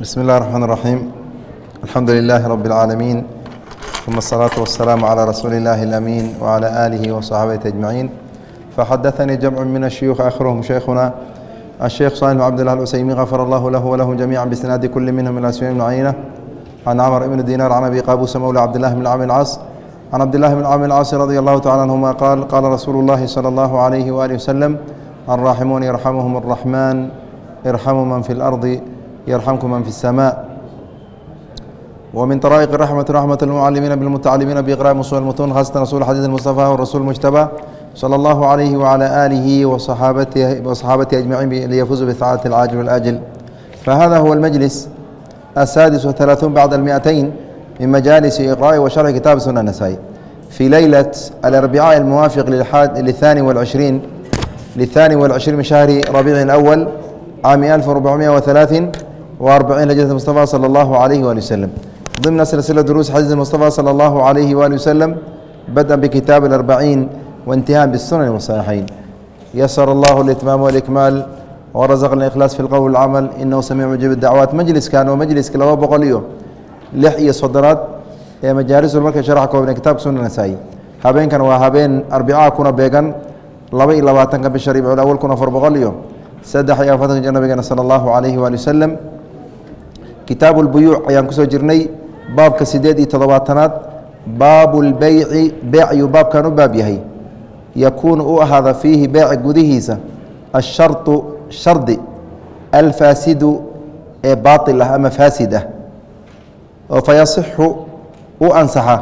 بسم الله الرحمن الرحيم الحمد لله رب العالمين ثم الصلاة والسلام على رسول الله الأمين وعلى آله وصحبه أجمعين فحدثني جمع من الشيوخ آخرهم شيخنا الشيخ صالح عبد الله العسيمين غفر الله له وله جميعا بسناد كل منهم إلى سنين بن عينة عن عمر بن دينار عن أبي قابوس مولى عبد الله بن عامر العاص عن عبد الله بن عامر العاص رضي الله تعالى عنهما قال قال رسول الله صلى الله عليه وآله وسلم الراحمون يرحمهم الرحمن ارحموا من في الأرض يرحمكم من في السماء ومن طرائق الرحمة رحمة المعلمين بالمتعلمين بإقراء مصول المتون خاصة رسول حديث المصطفى والرسول المجتبى صلى الله عليه وعلى آله وصحابته وصحابته أجمعين ليفوزوا بسعادة العاجل والآجل فهذا هو المجلس السادس والثلاثون بعد المئتين من مجالس إقراء وشرح كتاب سنة النسائي في ليلة الأربعاء الموافق للحاد للثاني والعشرين للثاني والعشرين من شهر ربيع الأول عام 1430 1443 لجنة المصطفى صلى الله عليه وآله وسلم ضمن سلسلة دروس حديث المصطفى صلى الله عليه وآله وسلم بدءا بكتاب الأربعين وانتهاء بالسنن والصحيحين يسر الله الإتمام والإكمال ورزقنا الإخلاص في القول والعمل إنه سميع مجيب الدعوات مجلس كان ومجلس كلا بقوليو لح iyo soddonaad ee majaalisul markay sharaxa koobnay kitaabka sunna nasaa'i habeenkan waa habeen arbicaa kuna beegan laba iyo labaatanka bisha ribcul awal kun afar boqol iyo saddex iyo afartanka jir nabigeena sala allahu calayhi waali wasalam kitaabu lbuyuuc ayaan ku soo jirnay baabka sideed iyo toddobaatanaad baabu lbeyci beec ayuu baabkan u baab yahay yakuunu u ahaada fiihi beeci gudihiisa ashartu shardi alfaasidu ee baail ah ama faasid ah. Oo fayasixu u ansaxa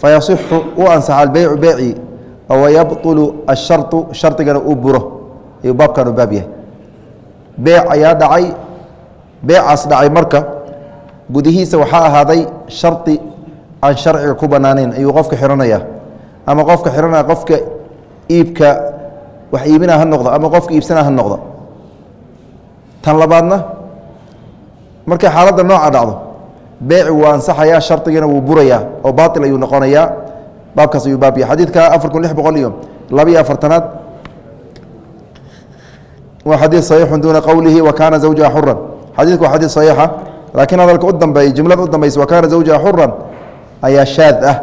fayasixu u ansaxa albeycu beeci oo wayabطulu asharطu shardigana uu buro ayuu baabkan u baab yahay. Beec ayaa dhacay beecaas dhacay marka gudihiisa waxaa ahaaday shardi aan sharciga ku banaanayn ayuu qofka xihanaya ama qofka xihanaya qofka iibka wax iibina ha noqdo ama qofka iibsana ha noqdo. Tan labaadna markay xaaladda nooca dhacdo beeci wuu ansaxayaa shardigana wuu burayaa oo baail ayuu noqonayaa. Baabkaas ayuu baab xadiidka afar kun lix boqol iyo laba iyo afartanaad waa xadiid صaxiixu duuna qowlihi wa kaana zawjaha xuran xadiidku waa xadiid صaxiixa laakiin hadalka u dambeeyey jumlada u dambaysa wa kaana zawjaha xuran ayaa shaad ah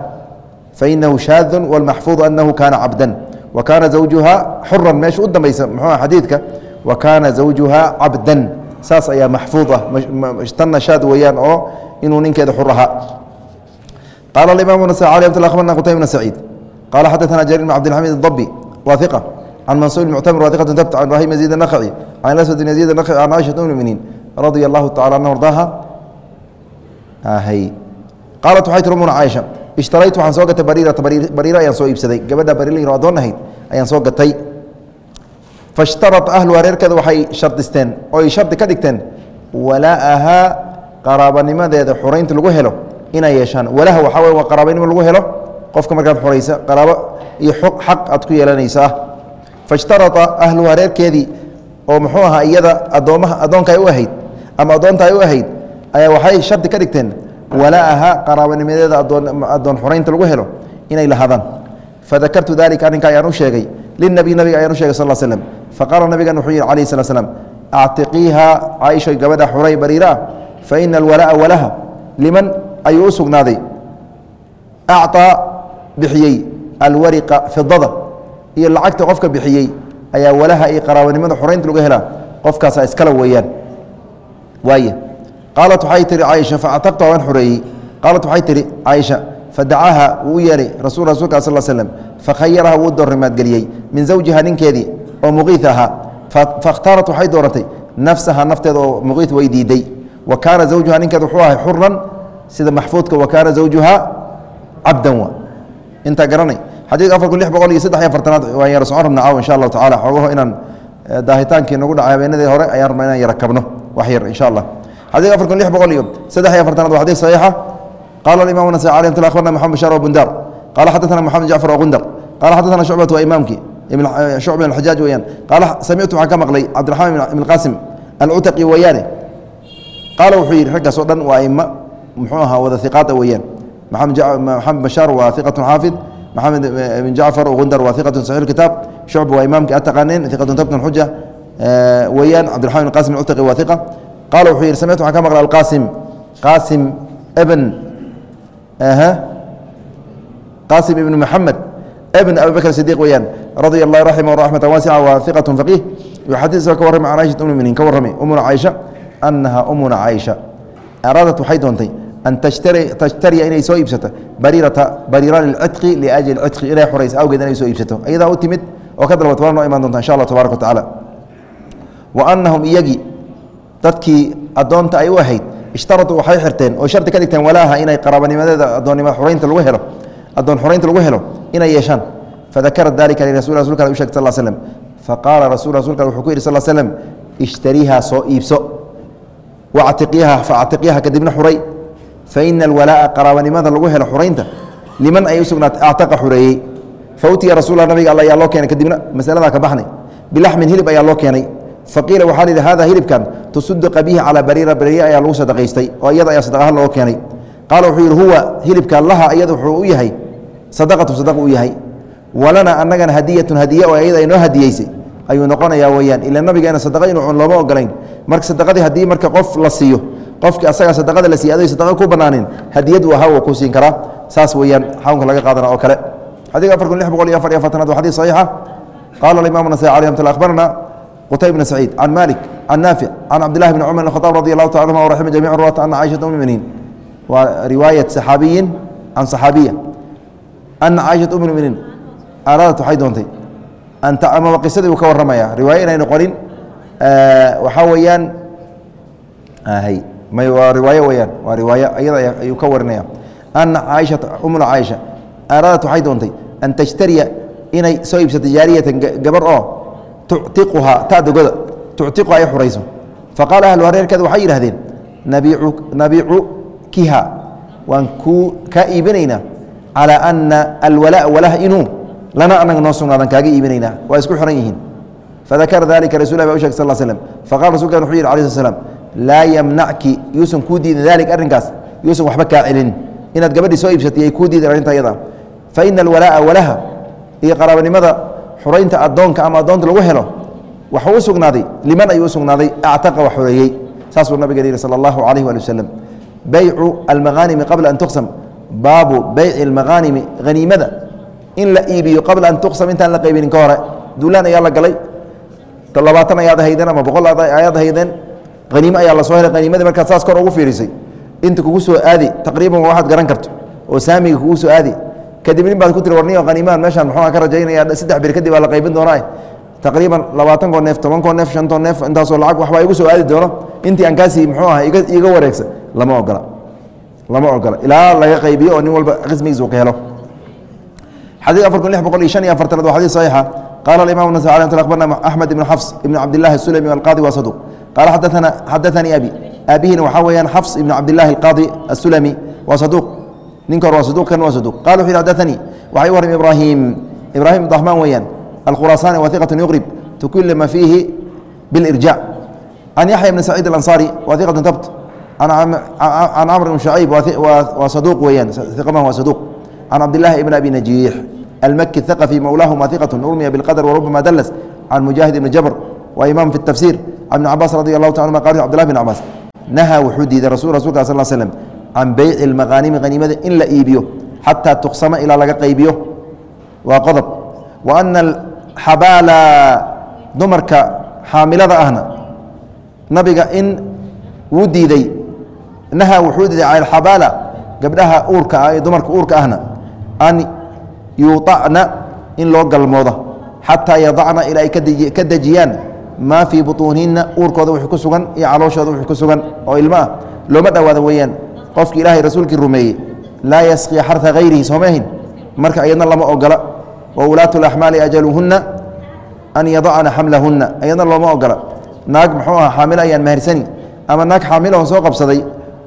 fainahu shaadu wاlmaxfuuظ anahu kaana cabdan wa kaana zawjuha xuran meesha u dambaysa muxuu xadiidka wa kaana zawjuha cabdan saas ayaa maxfuud ah tanna shaad weeyaan oo inuu ninkeeda xur ahaa qaala imaam nasai abarna qutayb bn saciid qaala xadaثna jariir bn cabdilxamid اdabi wa iqa can mansuur muctamir waiqat tabt can ibrahim yaziid الnakci can aswad bn yaziid الnakci can caiشhat um muminiin radia allahu tacala anha ardaaha qaalat waxay tiri umuna caaisha ishtaraytu waxaan soo gatay bariirata bariiro ayaan soo iibsaday. Gabadha bariiro addoon ahayd ayaan soo gatay. Faishtarat ahluha reerkeeda waxay shardisteen oo ay shardi ka dhigteen walaahaa qaraabanimadeeda xuraynta lagu helo inay yeeshaan. Walaha waxaa wey waa qaraabanimo lagu helo. Qofka markaad xoraysa qaraabo iyo xaq aad ku yeelanaysa ah ahluha reerkeedii oo muxuu ahaa iyada adoommaha addoonka ay u ahayd ama addoonta ay u ahayd ayaa waxay shardi ka dhigteen walaaha qaraabanimadeeda adoon xoraynta lagu helo inay lahaadaan. Fadakartu dalika arrinka ayaan u sheegay linabiy nabiga ayaan u shegay sal slm faqaala nabigan wuxuu yihi calayh slat slam actiqiiha caaisha gabadha xuray bariira ah faina alwalaa walaha liman ayuu u sugnaaday acطaa bixiyey alwariqa fidada iyo lacagta qofka bixiyey ayaa walaha iyo qaraabanimada xoraynta lagu helaa. Qofkaasa iskala weeyaan. Waay qaalat waxay tihi caaisha faactaqta waan xoreeyey qaalat waxay tihi caaisha fadacaha wuu u yeehay rasul rasulka sal slm fakhayaraha wuu doorrimaadgeliyey min zawjiha ninkeedii oo muqiid ahaa fakhtaarat waxay dooratay nafsaha nafteeda oo muqiid way diiday. Wa kaana zawjuha ninkeeda wuxuu ahay xuran sida maxfuudka wa kaana zawjuha cabdan wa intaa garanay xadiidka afarku lix boqol iyo saddex iyo afartanaad waan yara socon rabnaa aw insha allahu tacala xoogaho inaan eh, daahitaankii nagu dhacay habeenadii hore ayaan rabnaa inaan yara kabno wax yar insha allah xadiidka afarkun lix boqol iyo saddex iyo afartanaad waa xadiid saxiixa. Qaala alimamu nasai alayh rahmatullah akhbarna maxamed bashar bundar qaala xaddatana moxamed jacfar ogundar qaala xaddatana shucbat waa imaamkii shucba eh, alxajaaj weyaan qaala samictu waxaan ka maqlay cabdiraxmaan ibn qaasim alcutaqi weeyaane. Qaala wuxuu yidhi raggaas oo dhan waa aima muxuu ahaa wada iqaada weeyaan. Maxamed bashaar waa iqatun xaafid maxamed ibn jacfar ogundar waa iqatu saxix kitaab shucb waa imaamkii ataqaaneen iqatu tabtun xuja weeyaan cabdiraxman ibn qasim alcutaqi waa iqa qaala wuxuu yidhi samictu waxaan ka maqla alqaasim qaasim bn qaasim ibn maxamed bn abi bakr sidiq weyaan radia allah raximah raxmata waasica wa iqat faqiih. Yuxadis ka warramay can caishat um miniin ka warramay umuna caaisha annaha umuna caaisha araadat waxay doontay an tashtariya inay soo iibsato bariirata bariira lilcidqi liajli cidqi inay xorayso awgeed inay soo iibsato iyadaa u timid oo ka dalbat waa noo imaan doonta insha allah tabarak wa tacaala wa annahum iyagii dadkii addoonta ay u ahayd ishtaraduu waxay xirteen oo shardi ka dhigteen walaaha inay qaraabanimadeeda adoonnima xuraynta lagu helo addoon xuraynta lagu helo inay yeeshaan fadakara dalika lirasul rasulka u shegay sal slm faqaala rasul rasulka wuxuu ku yidhi sal slm ishtariihaa soo iibso wactiqyaha faactiqyaha kadibna xuray faina alwalaa'a qaraabanimada lagu helo xuraynta liman ay u sugnaatay actaqa xureeyey fautiya rasulla nabiga alla ayaa loo keenay kadibna masaladaa ka baxnay bilaxmin hilib ayaa loo keenay faqiila waxaa la yidhi hada hilibkan tusudaqa bihi calaa bariira bariira ayaa lagu sadaqaystay oo iyada ayaa sadaqaha loo keenay qaala wuxuu yidhi huwa hilibka laha iyada wuxuu u yahay sadaqatu sadaqa u yahay walana annagana hadiyatun hadiye oo iyada ay noo hadiyeysay ayuu noqonayaa weyaan ila nabigeena sadaqa inuu cun looma ogolayn marka sadaqadii haddii marka qof la siiyo qofki asaga sadaqada la siiy sadaqa ku banaanin hadiyad ahaa wuu ku siin karaa saas weeyaan xawnka laga qaadana oo kale. Xadiga afar kun lix boqol iyo afar iyo afartanaad waa xadiis saxiixa. Qaala alimaam nasai alih ramat lla akhbarana qtayb bn saciid can malik can naafic can cabdillahi bni cumar khaaab radi allahu taala anhuma wraxima jamic ruwaata ana caaishata um muminiin. Waa riwaayat saxaabiyin can saxaabiya. Ana caaishata um araadat waxay doontay amaba qisadii uu ka warramaya. Riwaaye inaynu qorin waxaa weeyaan waa riwaayo weyaan waa riwaayo iyada ayuu ka warinaya ana caaishata umna caaisha araadat waxay doontay an tashtariya inay soo iibsato jaariyatan gabar oo tuctiquhaa tadogoda tuctiquha ay xurayso. Faqaala ahlu hareerkeeda waxay yidhahdeen nabicukiha waan kuu kaa iibinaynaa calaa ana alwalaa walaha inuu lana anaga noo sugnaadan kaaga iibinaynaa. Waa isku xiran yihiin. Fadakara dalika rasul ba u sheg sal slm faqala rasulkan wuxuu yidhi alai sl slam laa yamnacki yuusan kuu diidin dalik arrinkaas. Yuusan waxba kaa celin. Inaad gabadhii soo iibsatay ay kuu diidin arrinta iyada faina alwalaa'a walaha. Iyo qaraabanimada xuraynta addoonka ama addoonta lagu helo waxuu u liman ayuu u sugnaaday? Actaqa wax xoreeyey saasuu nabiga yihi sala allahu calayh waali wasalam baycu almaghaanimi qabla an tuqsam. Baabu beyci almaghaanimi haniimada in la iibiyo qabla an tuqsam intaan la qaybinin ka hore. Duulaan ayaa la galay. Labaatan ayaad haydeen ama boqol ayaad haydeen aniimo ayaa la soo helay aniimadii markaad saas kor ugu fiirisay. Inta kugu soo aadi taqriiban waxaad garan karto. Oo saamiga kugu soo aadi. Kadib nin baad ku tiri warniyo qaniimahan meeshaan muxuu ka rajaynaya saddex bir kadib aa la qaybin doonaa. Taqriiban labaatan koo neef toban koo neef shan neef intaasoo lacag waxbaa igu soo aadi doono. Intii aan kaasii muxuu aha iga wareegsa lama ogola. Lama ogola. Ilaa laga qaybiyo oo nin walba qismigiisa uu ka helo. Xadiid afar kun lix boqol iyo shan iyo afartanaad waa xadiid saxiixa. Qaala alimaam nasai alay axmed ibnu xafs ibnu cabdillahi asulami alqaadi waa saduq wa صدوq qala xadaثanii abi aabihina waxaa weeyaan xفs ibn cabdالlahi الqاضي الsulmi wa صaduq ninka hor waa صaduq kan waa صaduq qala wuxu yhi xadaثanii waxay u warrami ibrahim ibrahim ضaxmaan weeyaan الkhurasani wa ثiqaة yuqrib تkulima fiihi bاlإrjاع can yaحya بn سacيid الأnصاري wa ثiqaة tabt can cmr بn شhacيb wa صaduq weeyaan iqman waa صaduq can cabdالlahi ibn abi najiix almaki الثaqفي mowlaahuma ثiqaة urmiya bاlqadr warubama dls can mujaahid ibn jabr wa imam fi الtafsir n cabaas radi alahu ta anuma qal cbdulahi bin cabaas nahaa wuxuu diiday rasuulka sal slm can beyci lmaqaanimi haniimada in la iibiyo xataa tuqsama ilaa laga qaybiyo. Waa qodob wa ana alxabaala dumarka xaamilada ahna nabiga in wuu diiday nahaa wuxuu diiday can alxabaala gabdhaha uurka ah ee dumarka uurka ahna an yuacna in loo galmooda xataa yadacna ilaa ay ka dejiyaan maa fii buuunihina uurkooda w ku sugan iyo calooshooda w ku sugan oo ilmoah looma dhowaado weyaan qofki ilahay rasuulkii rumeeyey laa yasqii xara hayrihi soomaahin marka ayadna lama ogola. Waulaatu laxmaali ajaluhunna an yadacna xamlahunna ayadna looma ogola. Naag mxuu aha xaamilo ayaan maharsani ama naag xaamilahon soo qabsaday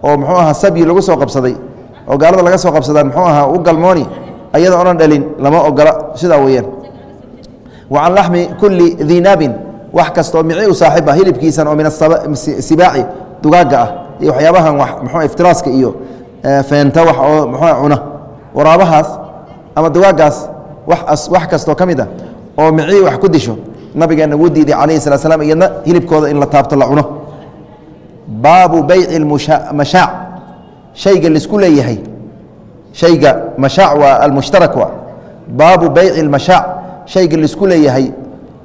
oo mxuu aha sabyi lagu soo qabsaday oo gaalada laga soo qabsadaan mxuu ahaa u galmooni ayada onan dhalin lama ogola. Sidaa weyaan wa can laxmi kulli diinaabin wax kastoo mici u saaxiib ah hilibkiisan oo min asibaaci dugaagga ah iyo waxyaabahan mxu iftiraaska iyo feenta wax oo muxuu cuna. Waraabahaas ama dugaaggaas wax kastoo ka mid ah oo micii wax ku disho nabigeenna wuu diiday calayhi salat slam iyadna hilibkooda in la taabto la cuno. Baabu beyci mashaac shayga la isku leeyahay shayga mashaac waa almushtarak baabu beyci اlmashaac shayga la isku leeyahay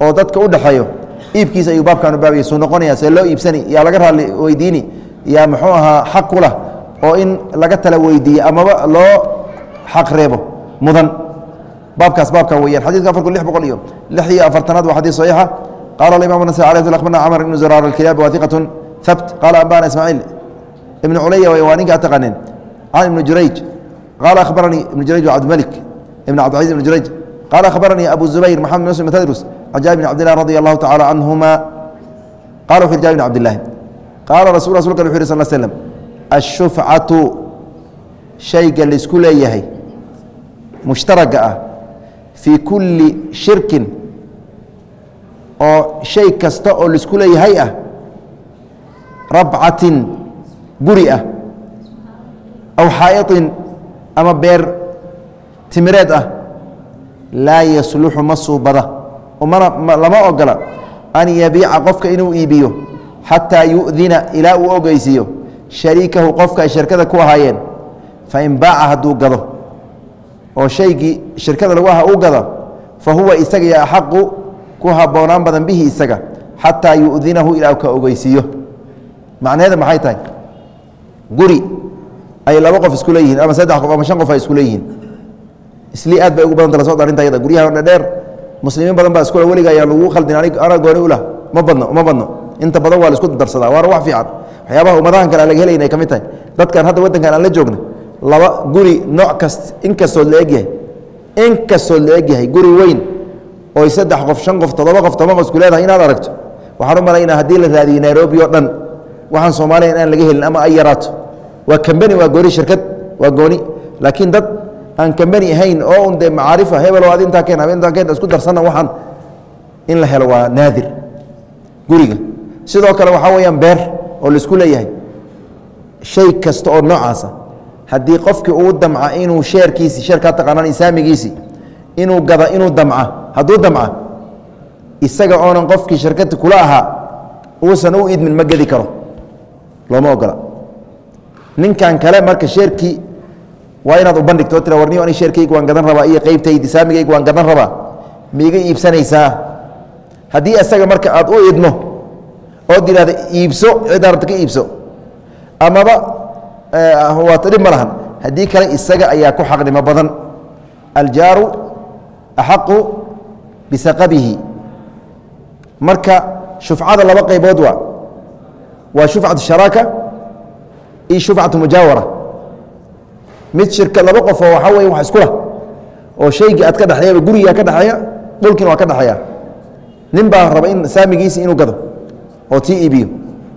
oo dadka u dhexeeyo iibkiisa ayuu baabkan u baabaya suu noqonaya see loo iibsani yaa laga raali weydiini yaa muxuu ahaa xaq ku lah oo in laga tala weydiiye amaba loo xaq reebo mudan. Baabkaas baabkan weyaan xadidka afar kun lix boqol iyo lix iyo afartanaad waa xadiis saxiixa. Qala alimam nasai alay sl akhbarna camr ibnu zuraar alkilaabi wathiqatun habt qaala ambana ismaaciil ibnu culaya waa ninka ataqaaneen can ibni jurayj. Qaala akhbaranii ibnu jurayj wa cabdimalik ibn cabdilcaziz ibn jurayj. Qaala akhbaranii abu zubayr maxamed muslim tadrus can jaabir bn cabdilah radi allahu tacala canhuma qala wuxu jabir bn cabdillahi qaala rasul rasulka wuxu yhi sal slm ashufcatu shayga la isku leeyahay mushtaraga ah fii kulli shirkin oo shay kasta oo la isku leeyahay ah rabcatin guri ah aw xaa'iطin ama beer timireed ah laa yasluxu ma lama ogola an yabiica qofka inuu iibiyo xataa yu'dina ilaa uu ogeysiiyo shariikahu qofka ay shirkada ku ahaayeen. Fain baaca hadduu gado oo shaygii shirkada lagu aha uu gado fa huwa isaga yo axaqu ku habboonaan badan bihi isaga xataa yu'dinahu ilaa ka ogeysiiyo. Macnaheeda maxay tahay? Guri ay laba qof isku leeyihiin ama saddex qof ama shan qof ay isku leeyihiin. Islii aad bay ugu badanta la soo dharinta yada guryaha dhedheer muslimiin badan baa iskule weliga ayaa lagu khaldin ana gooni ulah ma badno uma badno. Inta badan waa la isku darsadaa waana wax fiican. Waxyaabaha ummadahan kale laga helayn ay ka mid tahay. Dadkan hadda waddankan aan la joogna laba guri nooc kast inkastood la egyahay inkastood la egyahay guri weyn oy saddex qof shan qof toddoba qof toban qof isku leedahay inaad aragto. Waxaan u malaynaa haddii la raadiyey nairobi oo dhan waxaan soomaaliya inaan laga helin ama ay yaraato. Waa kambani waa gooni shirkad waa gooni. Laakiin dad aan kambani ahayn oo un dee macaarifa hebel ad intaa keen intaa keen isku darsanna waxaan in la helo waa naadir guriga. Sidoo kale waxaa weeyaan beer oo la isku leeyahay. Shay kasta oo noocaasa haddii qofkii uu damca inuu sheerkiisi sheerkaa taqaanaan isaamigiisi inuu gada inuu damca hadduu damca isaga oonan qofkii shirkadda kula ahaa uusan u idmin ma gedi karo. Looma ogola. Ninkan kale marka sheerkii waa inaad u bandhigto tira warniyo ani sheerkayga waan gadan rabaa iyo qeybtaydi saamigayga waan gadan rabaa ma iga iibsanaysaa haddii isaga marka aad u idmo ood yidhahda iibso ciddaa rabta ka iibso. Amaba waata dhib ma lahan. Haddii kale isaga ayaa ku xaqnimo badan. Aljaaru axaqu bisaqabihi. Marka shufcada laba qaybood waa. Waa shufcatu sharaaka iyo shufcatu mujaawara mid shirka laba qof oo waxaa weye wax isku lah oo shaygii aad ka dhexeeyaba gurigaa ka dhexeeya dhulkiina waa ka dhexeeya nin baa raba in saamigiisi inuu gado oo tii iibiyo.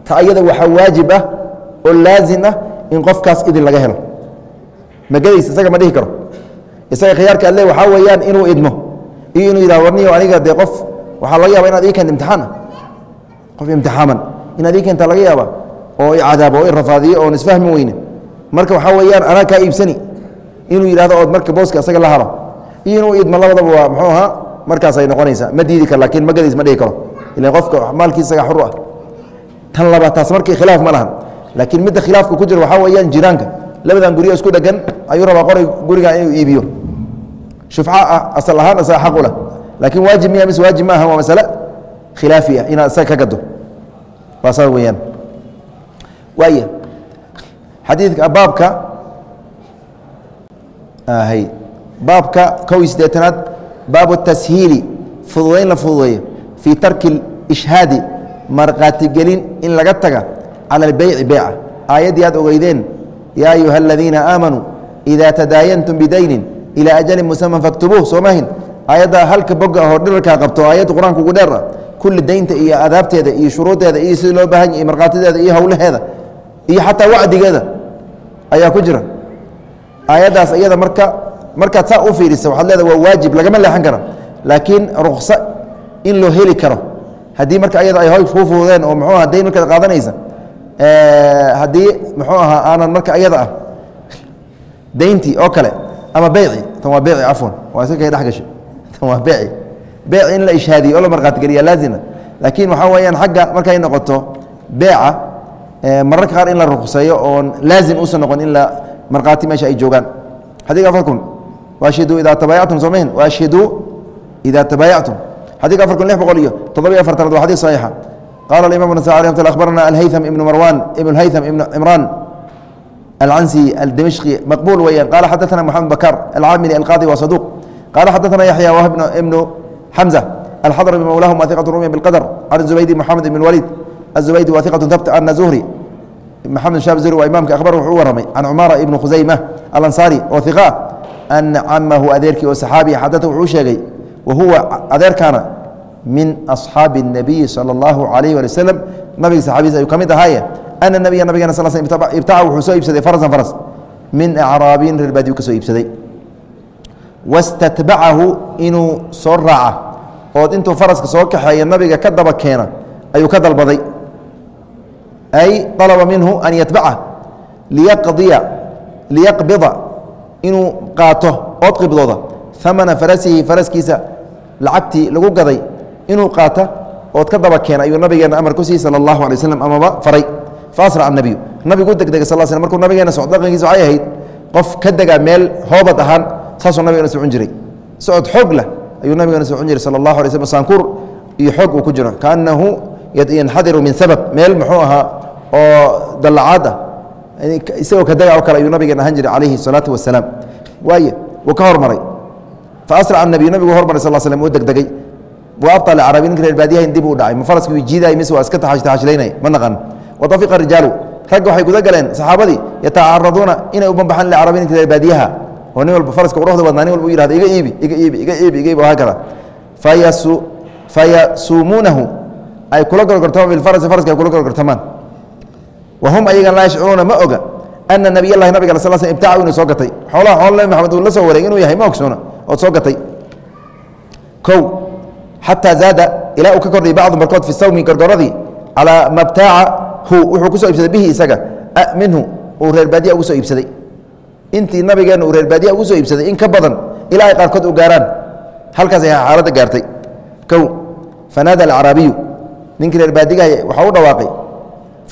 Ta ayada waxaa waajib ah oo laazim ah in qofkaas idin laga helo. Magadaysa isaga ma dhihi karo. Isaga khiyaarka alle waxaa weeyaan inuu idmo. Iyo inuu yidhah warniyo aniga dee qof waxaa laga yaaba inaad ii keento imtixaana. Qof imtixaaman. Inaad ii keenta laga yaaba oo i cadaabo oo i rafaadiyo oon isfahmi weyne marka waxaa weeyaan anaa kaa iibsani. Inuu yidhahdo ood marka booska isaga la haro iyo inuu idmo labadaba waa muxuu ahaa markaasay noqonaysaa. Ma diidi karo lakiin magadiis ma dhihi karo. Ilan qofka maalkiis isaga xur ah. Tan laba taas markii khilaaf ma lahan. Laakiin midda khilaafka ku jira waxaa weeyaan jiraanka. Labadan guryo isku dhegan ayuu rabaa qoray gurigan inuu iibiyo. Shufca ah asal ahaan isaga xaq u laakiin waajib miya mise waajib ma aha waa masale? Khilaafi ah inaad isaga ka gado. Waa saa weeyaan. Waaya xadiidka baabka baabka kow iyo siddeetanaad baabu fududayn la fududeeyo fii tarki ishhaadi markhaatigelin in laga taga cala albeyci beyca aayaddii aad ogeydeen yaa ayuha aladiina aamanuu idaa tadaayantum bidaynin ilaa ajalin musaman faktubuuh soo mahin aayaddaa halka boga ahoo dhirarkaa qabto aayadda qur'aanka ugu dheer kulli daynta iyo adaabteeda iyo shuruudeeda iyo sidii loo baahan yahy markhaatideeda iyo howlaheeda iyo xataa wacdigeeda ayaa ku jira. Aayaddaas iyada marka markaad saa u fiirisa waxaad leeda waa waajib lagama leexan karo. Laakiin rukso in loo heli karo. Haddii marka ayada ay hoy kuu oo muxuu aha dayn markaad qaadanaysa haddii muxuu ahaa aanan marka ayada ah dayntii oo kale ama beyci tan waa beyci cafwan waa iska kay dhex tan waa beyci beyci in la ishhaadiyo oo la markhaatigeliya laazima. Laakiin waxaa weeyaan xagga markay noqoto beeca mararka qaar in la ruqseeyo oon laazim uusan noqon in la markhaati meesha ay joogaan xadiga afar kun waashhiduu idaa tabaayactum soomehen waashhiduu idaa tabaayactum xadiga afar kun lix boqol iyo toddobiyo afartanaad waa xadis saxiixa qala alimam bn sa mt akhbarana alhaytham ibnu marwan ibn haytham ibn cimraan العنسي الدمشقي مقبول ويان قال حدثنا محمد بكر العاملي القاضي وصدوق قال حدثنا يحيى وهب بن حمزة الحضر بمولاه وثقة روميا بالقدر عن الزبيدي محمد بن الوليد الزبيدي وثقة ثبت أن زهري محمد شاب زهري وإمامك أخبره ورمي عن عمارة ابن خزيمة الأنصاري وثقاء أن عمه أديرك وصحابي حدثه عوشيغي وهو أدير كان من أصحاب النبي صلى الله عليه وسلم نبي صحابي يكمل هايه أن النبي nabgena sل sل ibtaca wuxuu soo iibsaday farsan faras min acraabiyin reer baadiyu ka soo iibsaday wastatbacahu inuu soo raaca ood intuu faraska soo kaxeeya nabiga ka daba keena ayuu ka dalbaday ay alaba minhu an yatbaca liyaqbida inuu qaato ood qibdooda amana farasihi faraskiisa lacagtii lagu gaday inuu qaata ood ka daba keena ayuu nabigeena amar ku siiyey sal allahu alay waslam amaba faray faasraca anabiyu nabigu degdegay sal sl markuu nabigeena socod dhaqankiisa waxay ahayd qof ka dega meel hoobad ahaan saasuu nabigana socon jiray socod xoog leh ayuu nabigeena socon jiray sal allahu alay slm sankuur iyo xoog uu ku jiro kaanahu yanxadiru min sabab meel muxuu ahaa oo dallacaad ah isagoo ka dega oo kale ayuu nabigeena ahaan jiray calayhi الsalaatu wasalaam waaye wuu ka hormaray faasrac الnabiyu nabigu hormaray sal slm uu degdegay wa abطa lcarabi ninka reer baadiyaha in dib uu dhacay ma faraskii jiidaay mise waa iska taxashtaxashlaynay ma naqan waطafiqa rijaalu ragga waxay guda galeen saxaabadii yatacaraduuna inay u banbaxaan licarabi ninka reer baadiyaha oo nin walba faraska quruxda badnaa nin walba u yihahda iga iibi iga iibi iga iibi iga iibi haakada fayasu fayasuumuunahu ay kula gorgortamaan bilfarasi faraska ay kula gorgortamaan wa hum ayagan laa yashcuruuna ma oga ana nabiy llahi nabiga sal sl ibtacahu inuu soo gatay xoolaha xoolo nabi maxamed uu la soo wareegay inuu yahay ma ogsoona ood soo gatay kow xataa zaada ilaa uu ka kordhiyay bacdu barkood fi sawmi gorgoradii calaa ma hu wuxuu ku iibsaday bihi isaga minhu uu reer baadiya ugu soo iibsaday intii nabigeenna uu reer baadiya ugu soo iibsaday in ka badan ilaa ay qaarkood u gaaraan halkaas ay xaaladda gaartay kow fanaada alcaraabiyu ninkii reer baadigaha waxaa u dhawaaqay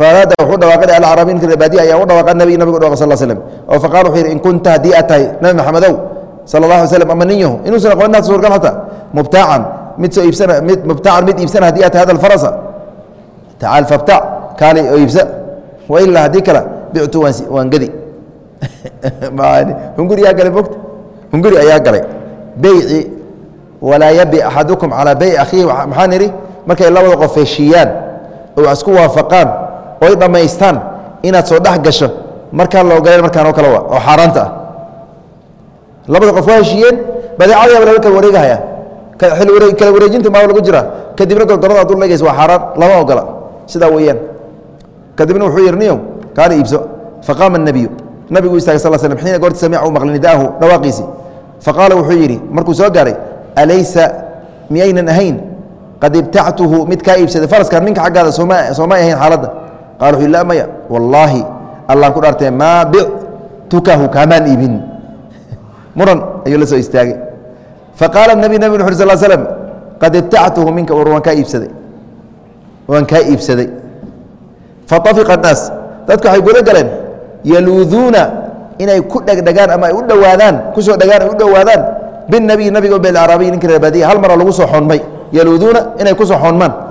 fanaada wuxuu dhawaaqay alcaraabiy ninki reer baadiya ayaa u dhawaqa nabi nabigu dhawaqa sal slam oo faqala wuxuu yidhi in kunta haddii aad tahay nabi maxamedow sala allah alay slam ama nin yahu inuusan aqoon naas suurgal xataa mubtaacan mid soo iibsana mid mubtaacan mid iibsana haddii aad tahay hada alfarasa tacaal fabtac kaali oo iibsa. Wailaa haddii kale bictu waan waan gedi hunguri yaa galay mogta hunguri ayaa galay. Beyci walaa yabi axadukum calaa beyci akhiihi. Maxaa nidhi? Markay labada qof heshiiyaan oo wax isku waafaqaan oy dhammaystaan inaad soo dhex gasho markaan la ogoleen markaan oo kale wa oo xaaraanta ah. Labada qof waa heshiiyeen badeecada yaaba laga kala wareegahaya. Kala wareejinta maa lagu jiraa kadibna gorgorada aduu leegaysa waa xaaraan lama ogola. Sidaa weeyaan. Kadibna wuxuu yihi niyow kaana iibso. Faqaama الnabiyu nabigu istaagay sal slm xiina goorti samica uu maqlay nidaahu dhawaaqiisii faqaala wuxuu yidhi markuu soo gaaray alaysa miyaynan ahayn? Qad ibtactuhu mid kaa iibsaday faraskan ninka xaggaada sooma soomay ahayn xaaladda qala wuxuu la maya. Wallaahi allaan ku dhaartee maa bictukahu kaamaan iibin muran ayuu la soo istaagay. Faqaala nabi nabig sal slm qad ibtactuhu minka war waan kaa iibsaday. Waan kaa iibsaday. Faafiqa الnaas dadku waxay guda galeen yaluuduuna inay ku dhegdhegaan ama ay u dhowaadaan ku soo dhegaan ay u dhowaadaan binabiy nabiga bilcarabiy ninka reer baadiya hal mara lagu soo xoonmay. Yaluuduuna inay ku soo xoonmaan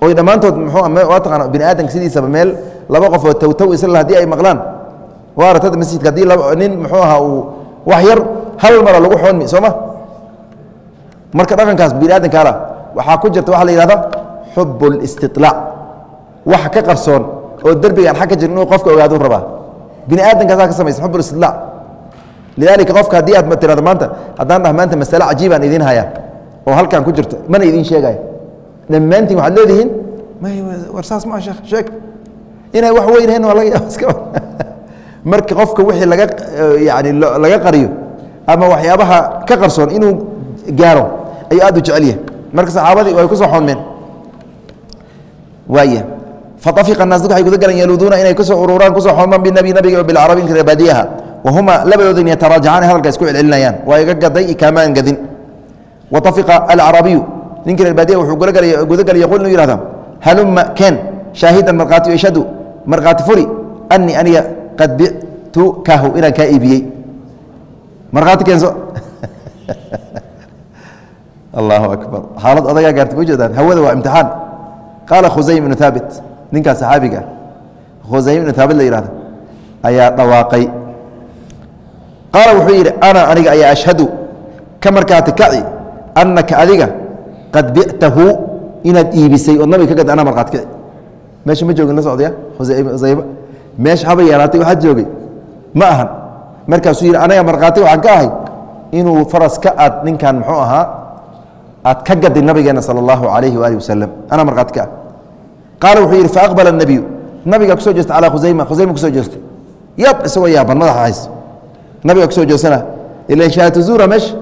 oy dhammaantood waa taqaana bini aadamka sidiisaba meel laba qof oo towtow isla haddii ay maqlaan. Waa aragtada masjidka haddii nin muxuu ahaa uu wax yar hal mara lagu xoonmi soo ma? Marka dhaqankaas bini aadamka ala waxaa ku jirta waxa la yihahda xub اlistiطlaac wax ka qarsoon oo derbigaan ag ka jir inuu qofka ogaadu rabaa. Bini aadamkaasaa ka samaysan xub istidlaac lidaalika qofka haddii aad tirado maanta haddaan dhah maanta masale cajiibaan idiin hayaa oo halkan ku jirto mana idiin sheegaya dhammaantiin waxaad leedihiin war saas maa sheekh sheeg. Inay wax weynhayn waa laga yaaba iska marka qofka wixii laga yani laga qariyo ama waxyaabaha ka qarsoon inuu gaaro ayuu aad u jecel yahay. Marka saxaabadii way ku soo xoonmeen waaya faiqa naas dadku waxay guda galan yaluuduuna inay ku soo ururaan ku soo xoomaan binabi nabiga bilcarabi inka reebaadiyaha wahuma labadoodin yataraajacaani hadalka isku celcelinayaan. Waa iga gaday ikaamaan gadin waaiqa alcarabiyu ninka reer baadiyaha wuxuu guda galay yaqul inuu yihahda haluma ken shaahidan markhaati ishhadu markhaati furi anii aniga qad bictukahu inaan kaa iibiyey. Markhaati keenso? Allahu akbar. Xaalad adagaa gaarta ma jeedaan. Hawada waa imtixaan. Qaala khusaym ibnu haabit ninkaas saxaabiga khusaym ibnu haabit la yihahdo ayaa dhawaaqay. Qaala wuxuu yidhi ana aniga ayaa ashhadu ka markaati kaci annaka adiga qad bictahu inaad iibisay ood nabiga ka gad anaa markhaati kici meesha ma joogin la socdaya husayba meesha haba yeeraatay waxaad joogay ma ahan markaasuu yidhi anaga markhaati waxaan ka ahay inuu faraska aad ninkan muxuu ahaa aad ka gaday nabigeena sala allahu calayhi waalihi wasalam anaa markhaati ka ah qaala wuxuu yidhi faaqbala الnabiyu nabiga ku soo jeesta calaa khusayma khusayma ku soo jeestay yab isagoo yaaban madaxa haysto nabiga ku soo jeesana ila shahaadatu zuura meesha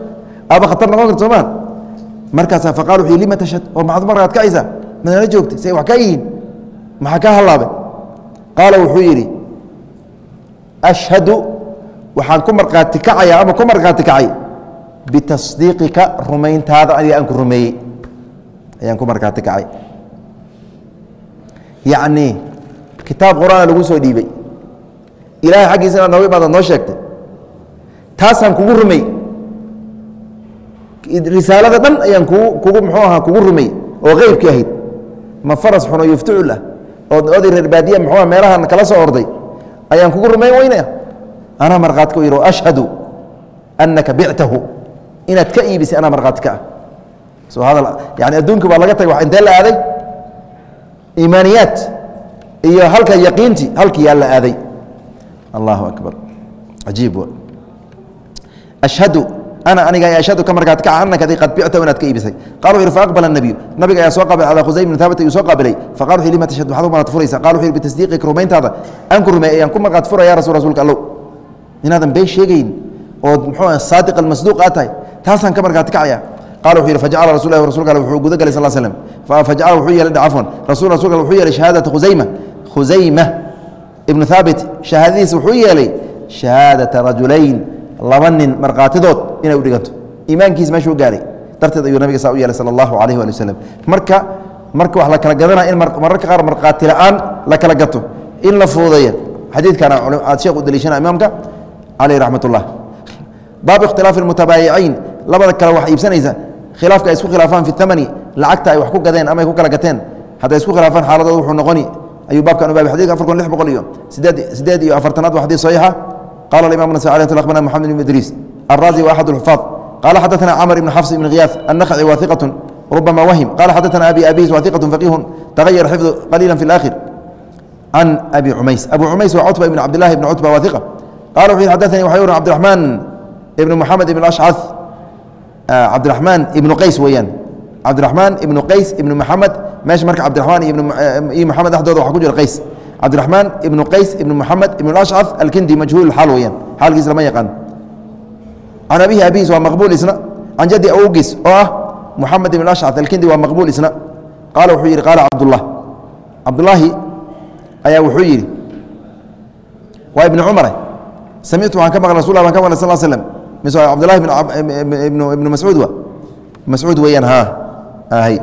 aba khatar noqon karta soomaa markaasaa faqala wuxuu yidhi lima tashhad? oo maxaad markaad kacaysaa madana joogtay say wax kaa yihiin maxaa kaa hallaabay? Qaala wuxuu yidhi ashhadu waxaan ku markhaati kacayaa ama ku markhaati kacay bitasdiiqika rumayntaada aniga aan ku rumeeyey ayaan ku markhaati kacay. Yacnii kitaab qur'aana lagu soo dhiibay. Ilahay xaggiisa inaad nooga imaadaad noo sheegtay. Taasaan kugu rumey risaalada dhan ayaan kugu muxuu ahaa kugu rumey oo qeybkii ahayd. Ma faras xuno yuftucul ah oo oday reer baadiya muxuu ah meelahan kala soo orday ayaan kugu rumayn weynaya anaa markhaati yidhi ashhadu annaka bictahu inaad ka iibisay anaa markhaati ka ah. Soo hadal yani adduunka baa laga tagay wax intee la aaday? Iimaaniyaat iyo halka yaqiintii halkii yaa la aaday. Allahu akbar. Cajiib. Ashhadu ana aniga ashhadu ka markaad kaca annaka adi qad bictahu inaad ka iibisay qala wuxu yhi faaqbala الnabiyu nabiga ayaa soo qaabilay calaa khusaym bn haabit ayuu soo qaabilay faqala wuxu lima tashhad maxaad u markaad furaysa qala wuxu yhi bitasdiiqika rumayntaada aan ku rumeey ayaan ku markaad furaya rasul rasuulka allow inaadan been sheegayn ood muxuu ah saadiq almasduuq aad tahay taasaan ka markaati kacaya qala wuxuu yidhi fajacala rasul lah rasulka alle wuxuu guda galay sal slm fajacala wuxuu yeelay cafwan rasul rasulka wuxuu yeelay shahaadata khusayma khusayma ibnu haabit shahaadadiisa wuxuu yeelay shahaadata rajulayn laba nin markhaatidood inay u dhiganto iimaankiis meeshuu gaaray. Darteed ayuu nabiga saa u yeelay sala allahu alayh waali wasalam marka marka wax la kala gadanaya in mararka qaar markhaati la'aan la kala gato in la fuudeeya xadiidkana aad sheekh u daliishana imaamka caleyh raxmat ullah baab ikhtilaafi mutabaayiciin labada kale wax iibsanaysa khilaafka ay isku khilaafaan fi amani lacagta ay wax ku gadeen ama ay ku kala gateen hadday isku khilaafaan xaaladooda wuxuu noqoni. Ayuu baabkan u baabay xadidka afar kun lix boqol iyo sideed iyo afartanaad waa xadiis saxiixa. Qala imam nasai alayh akhbarna moxamed ibn idriis الرازي وأحد الحفاظ قال حدثنا عمر بن حفص بن غياث النخعي واثقة ربما وهم قال حدثنا أبي أبيس واثقة فقيه تغير حفظه قليلا في الآخر عن أبي عميس أبو عميس وعتبة بن عبد الله بن عتبة واثقة قال وحي حدثني وحيور عبد الرحمن ابن محمد بن الأشعث آه عبد الرحمن ابن قيس ويان عبد الرحمن ابن قيس ابن محمد ماشي مرك عبد الرحمن ابن آه محمد أحد وحكوج القيس عبد الرحمن ابن قيس ابن محمد ابن الأشعث الكندي مجهول الحال ويان حال قيس لما يقان can abihi abihiis waa maqbuul isna. Can jaddi awgiis oo ah muxamed ibn ashcat alkindi waa maqbuul isna. Qaala wuxuu yidhi qaala cabdullah cabdulaahi ayaa wuxuu yidhi waa ibni cumare samictu waxaan ka maqla rasul baan ka maqlay sal slm mise cabdullahi ibnu mascuud wa? Mascuud weeyaan haa ahay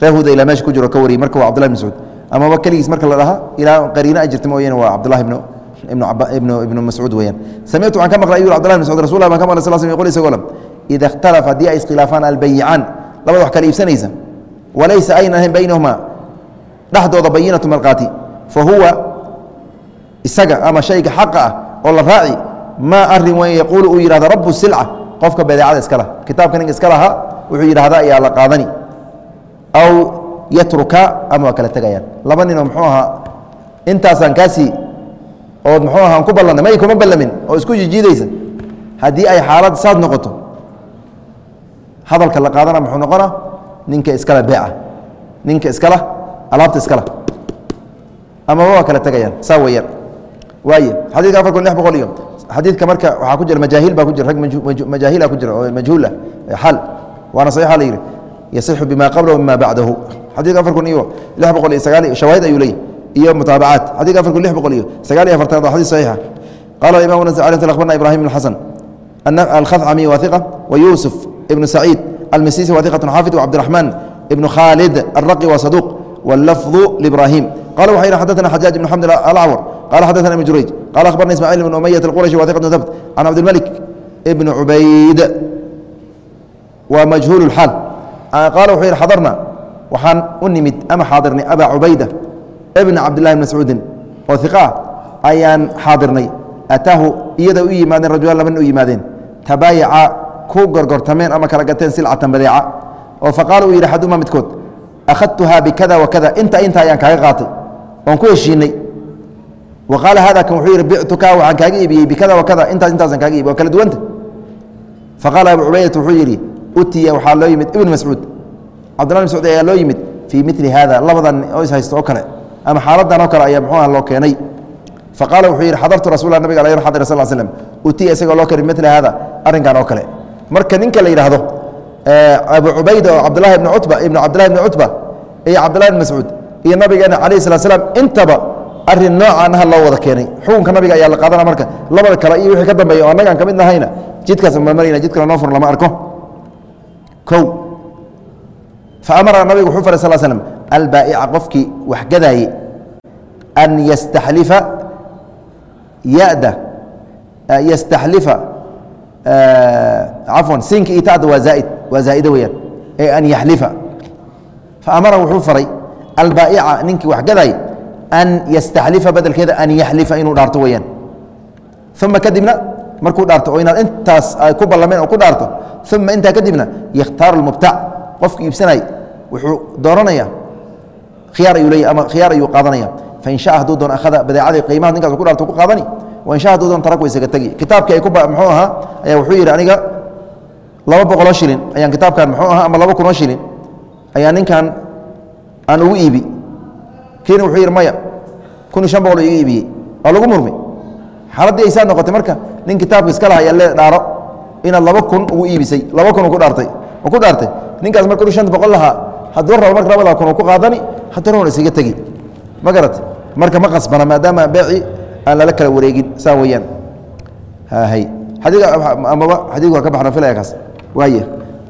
reer hudayla meesha ku jiro ka wariyey marka waa cbdullahi ibn mascuud amaba keligiis marka la dhahaa ilaa qariina ay jirta mooyeen waa cabdullahi ibnu ibnu mascuud weyaan samictu waxaan ka maqlay yul cbdlah ibn scuud rasul baan ka maqlay sal sl qul isagoo lab ida ikhtalafa haddii ay iskhilaafaan albayicaan labada wax kala iibsanaysa. Walaysa aynan ahayn baynahumaa dhexdooda bayinatu markhaati fa huwa isaga ama shayga xaqa ah oo la raaci maa arrin weyn yaquulu uu yidhahdo rabu silca qofka badeecada iska lah kitaabka ninka iska lahaa wuxuu yidhahda ayaa la qaadani. Aw yatruka ama waa kala tegayaan laba ninoo muxuu ahaa intaasaan kaasii ood muxuu ahaa ku ballanay may kuma ballamin oo isku jijiidaysa. Haddii ay xaalad saad noqoto hadalka la qaadana muxuu noqona ninka iskala beeca ninka iskala alaabta iskala. Amaba waa kala tegayaan saa weyaan waay xadidka afar kun lix boqol iyo xadiidka marka waxaa ku jira majaahil baa ku jira rag majaahila ku jira oo majhuul ah xal waana saxiixa la yidhi yasixu bima qabla wabima bacdahu. Xadidka afar kun iyo lix boqol iyo sagaal iyo shawaahid ayuu leeyahy iyo mutaabacaat xadidka afar kun lix boqol iyo sagaal iyo afartanaad waa xadis saxiixa qala imam nasai alayh akhbarna ibrahim ibn xasan alkhafcami wathiqa wa yuusuf ibnu saciid almisisi wathiqatu xaafid wcabdiraxmaan ibnu khaalid alraqi wa saduuq wallafdu liibrahim qala waxa yidhi xaddaثna xajaaj ibn xamd alacwar qala xaddaثna ibn jurayj qala akhbarna ismaaciil ibn umayat alqurashi wathiqat habt can cabdilmalik ibn cubayd waa majhuul اxaal qaala wuxuu yidhi xadarna waxaan u nimid ama xaadirnay aba cubayda bna cabdillahi bn mascuudin oo iqa ah ayaan xaadirnay. Ataahu iyada u yimaadeen rajulaan laban u yimaadeen tabaayaca ku gorgortameen ama kala gateen silcatan badeeca. Oo faqaala uu yidhi axaduma midkood akhadtuhaa bikada wakada inta inta ayaan kaaga qaatay oon ku heshiinay. Wa qaala hada kan wuxuu yidhi bictuka waxaan kaaga iibiyey bikada wakada intaas intaasaan kaaga iibiy waa kala duwanta faqaala abu cubaydata wuxuu yidhi utiya waxaa loo yimid ibn mascuud cabdillah bn mascuud ayaa loo yimid fii mili hada labadan oo is haysta oo kale ama xaaladan oo kale ayaa muxuuha loo keenay. Faqaala wuxuu yidhi xadartu rasuula nabig al xadr sal slm utiya isagoo loo kari mila hada arrinkan oo kale. Marka ninka la yidhaahdo abu cubayda oo cabdulahi bni cutba ibn cabdillahi bni cutba iyo cabdillahi bn mascuud iyo nabigeena calayh salat slam intaba arrin noocan aha loo wada keenay. Xukunka nabiga ayaa la qaadana marka labada kale iyo wixii ka dambeeya oo annagaan ka mid nahayna jidkaas marmarayna jid kale noo fur lama arko. O faamara nabigu wuxuu faray sal slm albaa'ica qofkii wax gadaaye an yastaxlifa yada yastaxlifa cafwan siinka iyo tada waa zaaid waa zaa'ida weyaan ee an yaxlifa faamara wuxuu faray albaa'ica ninkii wax gadaaye an yastaxlifa bedelkeeda an yaxlifa inuu dhaarto weyaan uma kadibna markuu dhaarto oo inaad intaas ay ku ballameen oo ku dhaarto uma intaa kadibna yakhtaaru lmubtac qofku iibsanay wuxuu dooranaya khiyaar ayuu leeyahy ama khiyaar ayuu qaadanaya. Fain shaa hadduu doon akhada badeecadii qiimaha ninkaas ku dhaarto ku qaadani. Wain shaa hadduu doon tarak wa isaga tegi kitaabkii ay ku muxuu ahaa ayaa wuxuu yidhi aniga laba boqoloo shilin ayaan kitaabkan muxuu ahaa ama laba kunoo shilin ayaa ninkan aan ugu iibi. Kiina wuxuu yidhi maya kun iyo shan boqol iga iibiyey. Waa lagu murmay. Xaaladdii aysaa noqotay marka nin kitaabka iska laha ayaa lee dhaaro inaad laba kun ugu iibisay laba kun ku dhaartay. Ku dhaartay. Ninkaas marka u shanta boqol lahaa hadduu rabo marka labada kun ku qaadani hadduu rabana isaga tegi ma garat marka ma qasbana maadaama beeci aan lala kala wareegin saa weeyaan. Hay. Xadiga amaba xadigu waa ka baxna filaya kaas. Waaya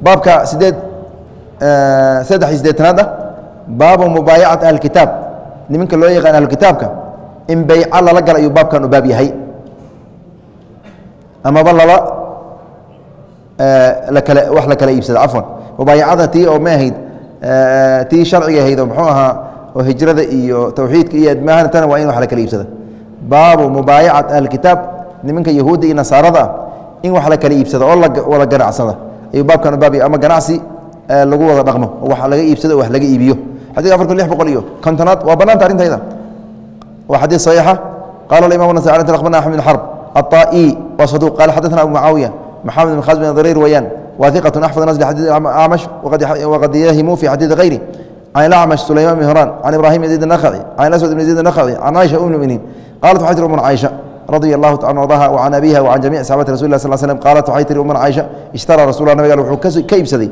baabka sideed saddex iyo siddeetanaad ah baabu mubaayacat ahlkitaab nimanka loo yaqaan ahlukitaabka in beyca lala gala ayuu baabkan u baab yahay. Amaba lala lakale wax la kala iibsada. Cafwan mubaayacada tii oo ma ahayd tii sharciga haydo mxuu ahaa oo hijrada iyo towxiidka iyo admaahana tana waa in wax la kala iibsada baabu mubaayacat ahlkitaab nimanka yahuudda iyo nasaarada ah in wax la kala iibsado oo wala ganacsada. Ayuu baabkan baabya ama ganacsi lagu wada dhaqmo oo wax laga iibsado oo wax laga iibiyo. Xadiid afar kun lix boqol iyo kontonaad waa bannaanta arrintayda waa xadiid saxiixa. Qaala alimam nasai bn axmed bin xarb aطaa'i waa saduuq qaala xadana abu mucaawiya maxamed bin khasbin darir weeyaan. واثقة أحفظ الناس لحديث الأعمش وقد وقد يهموا في حديث غيره عن الأعمش سليمان بن هران عن إبراهيم يزيد النخعي عن الأسود بن يزيد النخعي عن عائشة أم المؤمنين قالت وحيتر أم عائشة رضي الله تعالى عنها وعن أبيها وعن جميع صحابة رسول الله صلى الله عليه وسلم قالت وحيتر أم عائشة اشترى رسول الله قال وحو كيف سدي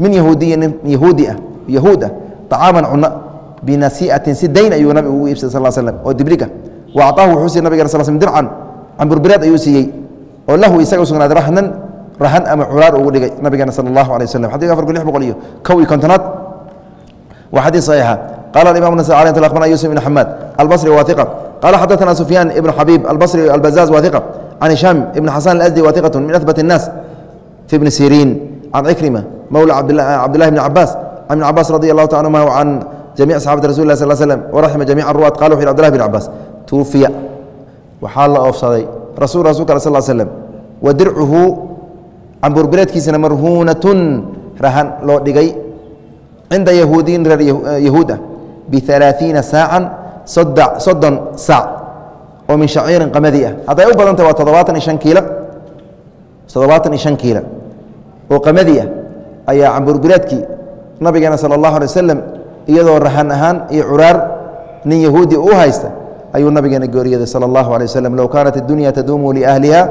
من يهودية يهودية يهودة طعاما عنا بنسيئة سدين أيها النبي صلى الله عليه وسلم ودبركة وأعطاه وحوسي النبي صلى الله عليه وسلم درعا camburbireed ayuu siiyey oo lahu isaga usugnaaday rahnan rahan ama curaar ugu dhigay nabigeena sal allahu alay waslm xadika afar kun lix boqol iyo kow iyo kontonaad waa xadiid saxiixa qala imam nas alي akhbarna yusuf ibn xamaad albصri waثiqa qala xadaثna sufyaan ibn xabib albصri albazaz waثiqa can hishaam ibn xasan alasdi waثiqaة min ahbat الnaas fi bni siriin can cikrima mowla cabdillahi bn cabaas can ibn cabaas radi allahu ta anhuma can jamic saxabati rasul lah sal slm waraxima jamic ruwaat qala wuxu yh abdulahi bn cabaas tuufiya waxaa la oofsaday rasul rasulka al sal slm wa dircuhu cambuurbireedkiisana marhuunatun rahan loo dhigay. Cinda yahuudiyin reer eh, yahuud ah saacan soddon saac. Oo min shaciirin qamadii ah. Hadday u badantah waa todobaatan iyo an kiilo. Toddobaatan iyo shan kiilo. Oo qamadii ah. Ayaa cambuurbireedkii nabigeena sala allahu alay wasalam iyadoo rahan ahaan iyo curaar nin yahuudi u haysta ayuu nabigeena gooriyaday sala allahu alay waslm low kaanat addunya taduumu liahliha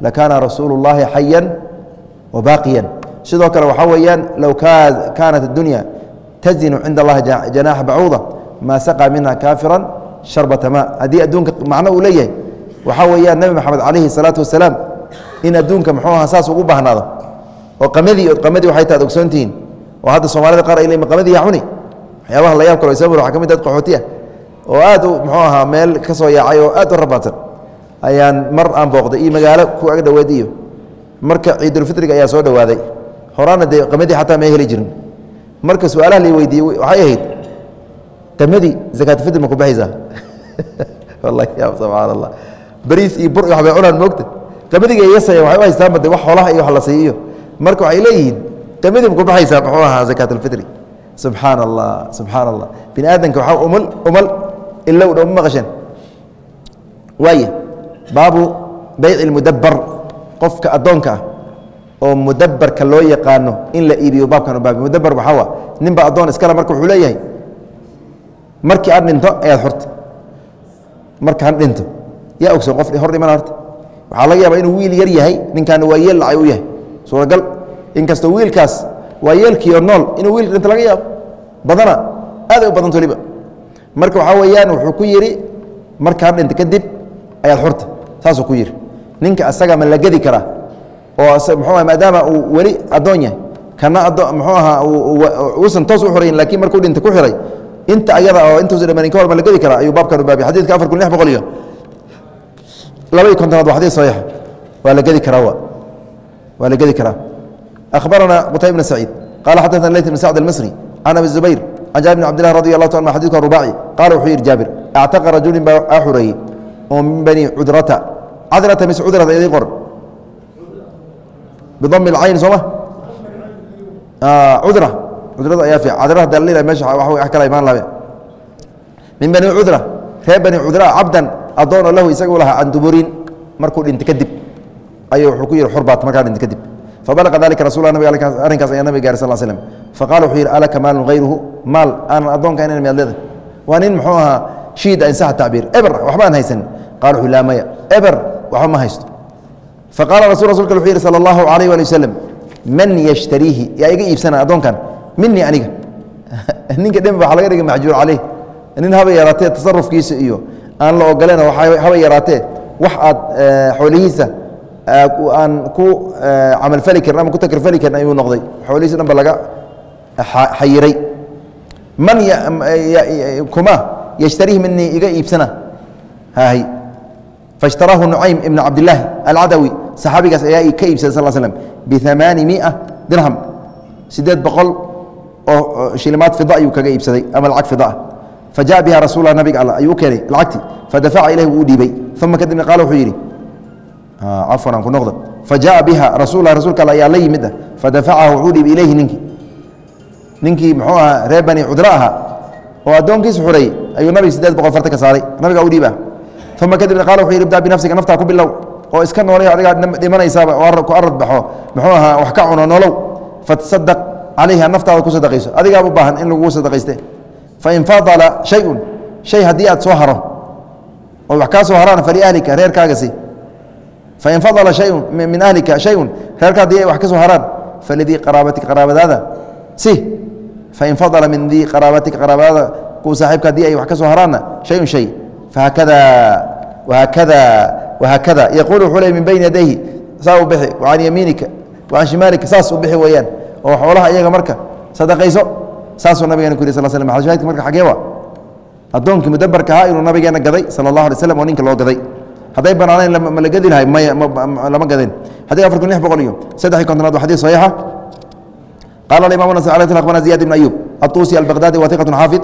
lakaana rasuulu اllahi xayan wabaaqiya sidoo kale waxaa weeyaan low kaanat اdunya tazinu cinda allahi janaaxa bacuuda maa saqaa minha kaafira sharbata ma haddii adduunka macno uu leeyahay waxaa weeyaan nebi maxamed calayhi الsalaatu wasalaam in adduunka muxuu aha saas ugu baahnaado oo qamadii qamadii waxay taad ogsoontihiin oo hadda soomaalida qaar ay leeyiin qamadii yaa cuni waxyaabaha la yaab kalo soo waxa ka mid dad qaxooti ah oo aad u muxuu ahaa meel ka soo yaacay oo aad u rabaadsan ayaan mar aan booqday iyo magaalo ku ag dhoweed iyo marka ciidulfitriga ayaa soo dhowaaday horaana dee qamadii xataa may heli jirin. Marka su'aalaha la weydiiyey waxay ahayd qamadii zakaatulfitr ma ku baxaysaa wallahi subxaan allah bariis iyo bur iyo waxbay cunaan moogta? Qamadiga yasaya waxay u haystaanba de wax xoolaha iyo wax la siiyo. Marka waxay leeyihiin qamadii ma ku baxaysaa muxuu ahaa zakaatulfitri subxaan allah subxaan allah bini aadamka waxaa umal umal ilow dha ma maqasheen waaya baabu bayci lmudabar qofka addoonka ah oo mudabarka loo yaqaano in la iibiyo baabkan baabi mudabar waxaa wa ninba addoon iskale marka wuxuu leeyahay markii aad dhinto ayaad xorta. Markaan dhinto yaa ogson qof hor dhimana horta waxaa laga yaabaa inuu wiil yar yahay ninkaana waa yeel lacay u yahay. Suuragal. Inkastoo wiilkaas waa yeelkiioo nool inuu wiil dhinto laga yaabo. Badana aaday u badanta waliba marka waxaa weeyaan wuxuu ku yidhi markaan dhinto kadib ayaad xorta. Saasuu ku yidhi ninka asaga ma la gedi karaa oo mu maadaama uu weli adoon yahay kana mxuu ahaa uusan toos u orayn lakiin markuu dhinta ku iray inta ayada oo intuusa dhamanin ka hor ma la gedi karaa ayuu baabkan ubaabiy xadidka afar kun lix boqol iyo laba iyo kontonaad wa xadii saxiix waa la gedi karaa waa la gedi karaa akhbarana qutayb bn saciid qala xadaثna layt bn sacd almisri can abi zubayr can jaabir bn cabdillah radi allahu ta an xadidka rubaaci qaala wuxuu yidhi jaabir actaqa rajulin baa a xureeyey cadrat mise cudrat idin qoran bidami اlcayn soo ma cudra ah, cudrada ayaa fiican cadra dalila meesha wax kala imaan labe min bani cudra reer bani cudraa cabdan addoonoo lahu isaga u lahaa can duburiin markuu dhinta kadib. Ayuu wuxuu ku yihi xurbaat markaa dhinta kadib. Fabalaqa dalika rasul nabig arrinkaas ayaa nabig gaari sal slm faqala wuxuu yidhi alaka maalun hayruhu maal aanan addoonka inan miyaad leedahay. Waa nin muxuu ahaa shiida insaxa tacbiir eber waxba aan haysanin qala wuxu laa maya. Eber waxba ma haysto. Faqala rasul rasulka wuxuu yidhi sala allahu alayh wali wasalam man yashtariihi? Yaa iga iibsana addoonkan. Minii aniga. Ninka dhemi waxaa laga dhigay maxjuur caleyh nin haba yaraatee tasarufkiisa iyo aan la ogoleen haba yaraatee wax aad xoolihiisa aan ku camalfali karin ama ku takrifali karin ayuu noqday. Xoolihiisa dhan laga xayiray man kuma yashtariih minii iga iibsana. Hahy fashtaraahu بن ibn cabdilaahi alcadawi saxaabigaas ayaa ka iibsaday sal slm biamaani dirham sideed boqol oo shilimaad fida ayuu kaga iibsaday ama lacag fidaa fa jaa biha rasulla nabiga all ayuu u keenay lacagtii fadafaca ilayh wuu u dhiibay uma kadibna qaal wuxuu yidhi cafwan aan ku noqdo fa biha rasulah rasuulka all ayaa la yimid ah fadafacaha wuxuu dhiibay ilayhi ninkii ninkii muxuu ahaa reer bani cudro ahaa oo addoonkiis xoreeyey ayuu nabiga sideed boqol farta ka saaray nabigaa u dhiibah uma kadibna qala wuxuu yidhi ibda binafsiga naftaa ku bilow oo iska noolay adigaa dhimanaysaaba ku arad baxo muxuu ahaa wax ka cuno nolow fatasadaq calayha naftaada ku sadaqayso adigaa u baahan in lagu sadaqayste fain fadala shayun shay haddii aad soo haro oo wax kaa soo haraan faliahlika reerkaagasi fain fadala shayun min ahlika shayun reerka haddii ay wax ka soo haraan falidii qaraabatika qaraabadaada si fain fadala min dii qaraabatika qaraabadaada kuwa saaxiibka haddii ay wax ka soo haraanna shayun shay haakada yaquul wuxuu le min bayni yadayhi saa u bixi wa can yamiinika wa can shimaalika saas u bixi weeyaan oo xoolaha iyaga marka sadaqayso saasuu nabigeena ku yiri sal slm al shahidka marka xagee wa addoonkii mudabarka ahaa inuu nabigeena gaday sala allahu alay slam oo ninka loo gaday hadday banaanayn ma la gedi lahay maya lama gadeen xadii afar kun lix boqol iyo saddex iy kontonaad wa xadii saxiixa qala alimamu nas ala tlaq bana ziyad ibn ayub atuusi albaqdadi wa iqatun xaafid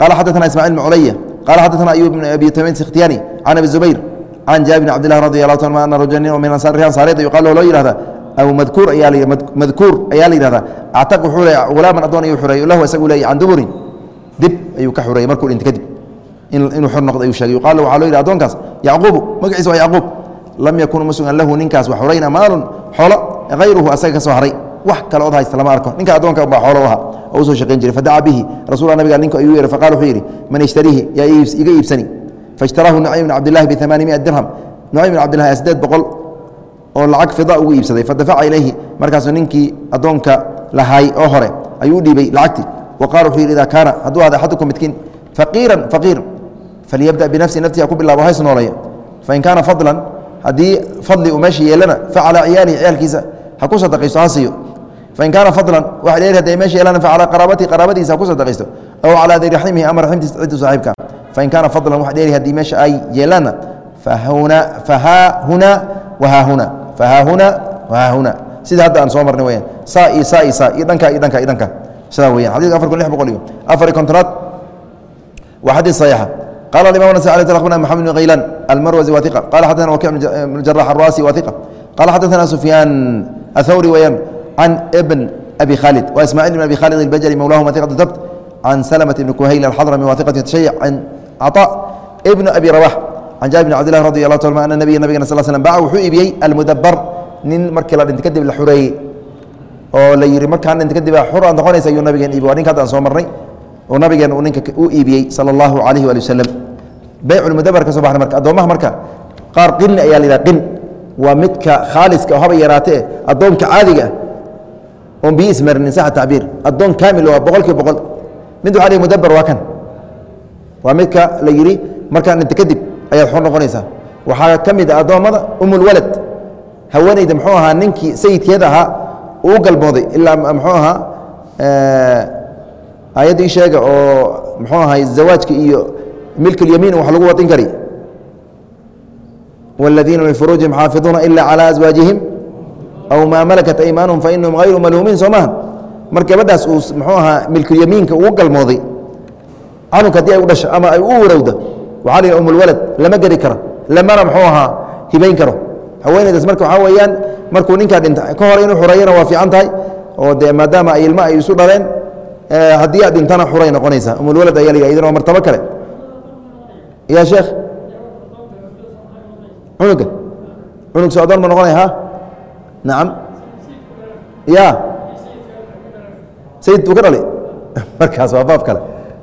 qala xaddatana ismacil muculaya qala xadaثna ayub بn abi tamiin sikhtiyani can abi zubayr can jaabir bn cabd lah radi alahu ta ana rajulin min ansaareed yuqal loo yihahda aw madkuur ayaa madkuur ayaa la yihahda actaq wuxuu le hulaaman addoon ayuu xureey lahu isagu leeya can duburin dib ayuu ka xureeyey markuu dhinta kadib inuu xor noqdo ayuu sheegay yuqaal waxaa loo yidhi addoonkaas yacquubu magaciisa waa yacquub lam yakun uma sugan lahu ninkaas wax xurayna maalun xoolo hayruhu asaga ka soo haray wax kale od haysta lama arko. Ninka addoonka baa xoolo u aha oo u soo shaqayn jiray fadaca bihi rasul nabiga ninku ayuu yeehay faqala wuxuu yidhi man yashtariihi yaa iga iibsani. Faishtaraahu nucaym bn cabdillahi biamaani miat dirham. Nucaym bn cabdillahi sideed boqol oo lacag fida ugu iibsaday fadafaca ilayhi markaasuu ninkii addoonka lahaay oo hore ayuu u dhiibay lacagtii. Wa qala wuxuu yidhi idaa kaana hadduu ahda axadukum midkiin faqiiran faqiir falyabda binafsi naftiha ku bilaabo hays nooleeya fain kaana fadlan haddii fadli uu meesha yeelana facalaa ciyaalihi ciyaalkiisa ha ku sadaqaysto ha siiyo fain kaana fadlan waxa dheer hadday meesha yeelana facalaa qaraabatihi qaraabadiisa ha ku sadaqaysto aw calaa di raximihi ama raximtiisa ciddu saaxiibka fain kaana fadlan wax dheeri haddii meesha ay yeelaanna fahuna fahaa huna wahaa huna fahaa huna wahaa huna sida hadda aan soo marnay weyaan saa iyo saa iyo saa iyo dhankaa iyo dhankaa iyo dhanka sidaa weyan xadidka afar kun lix boqol iyo afar iyo kontonaad waa xadiid saxiixa قال الإمام النسائي عليه أخبرنا محمد بن غيلان المروزي وثقة قال حدثنا وكيع بن الجراح الراسي وثقة قال حدثنا سفيان الثوري ويان عن ابن أبي خالد وإسماعيل بن أبي خالد البجلي مولاهما ثقة ثبت عن سلمة بن كهيل الحضرمي وثقة تشيع عن عطاء ابن أبي رواح عن جابر بن عبد الله رضي الله تعالى عنه أن النبي النبي صلى الله عليه وسلم باع وحوي بيه المدبر nin markii la dhinta kadib la xureeyey oo la yihi markaan dhinta kadib xur aad noqonaysa ayuu nabigeen iibiy waa ninka hadda aan soo marnay oo nabigeen uu ninka u iibiyey sala allahu calayhi waali wasalam beyculmudabar ka soo baxnay marka addoommaha marka qaar qinni ayaa la yidhaha qin waa midka khaaliska oo haba yaraatee addoonka caadiga ah oon biyo ismarinin saxa tacbiir addoon kaamil waa boqol kiiba boqol mid waxaa la mudabar waa kan waa midka la yidhi markaan dhinta kadib ayaad xor noqonaysaa waxaa ka mid ah addoommada umulwalad haweenayda muxuu ahaa ninkii sayidkeeda ahaa uu galmooday ilaa muxuu ahaa aayadda ii sheega oo muxuu ahay zawaajka iyo milkulyamiin wax lagu wadin kari wاladiina lifuruujihim xaafiظuuna ila calى aswaajihim aw maa malakat aymaanhum fainahum hayru maluumiin soo maha mar gabadhaas uu muxuu ahaa milkulyamiinka uu galmooday. Canug haddii ay u dhasho ama ay u warowda waxaa la umulwalad lama geri karo lamana muxuu ahaa hibayn karo. Haweenaydaas marka waxaa weeyaan markuu ninkaa dhinta ka hore inuu xureeyana waa fiican tahay oo dee maadaama ay ilmo ay isu dhaleen haddii aad dhintana xuray noqonaysaa umulwalad ayaa la idin waa martabo kale. Ya sheekh? Cunuga? Cunug soo adoon ma noqonaya ha nacam ya. Sayid uu ka dhalay? Markaas waa baab kale.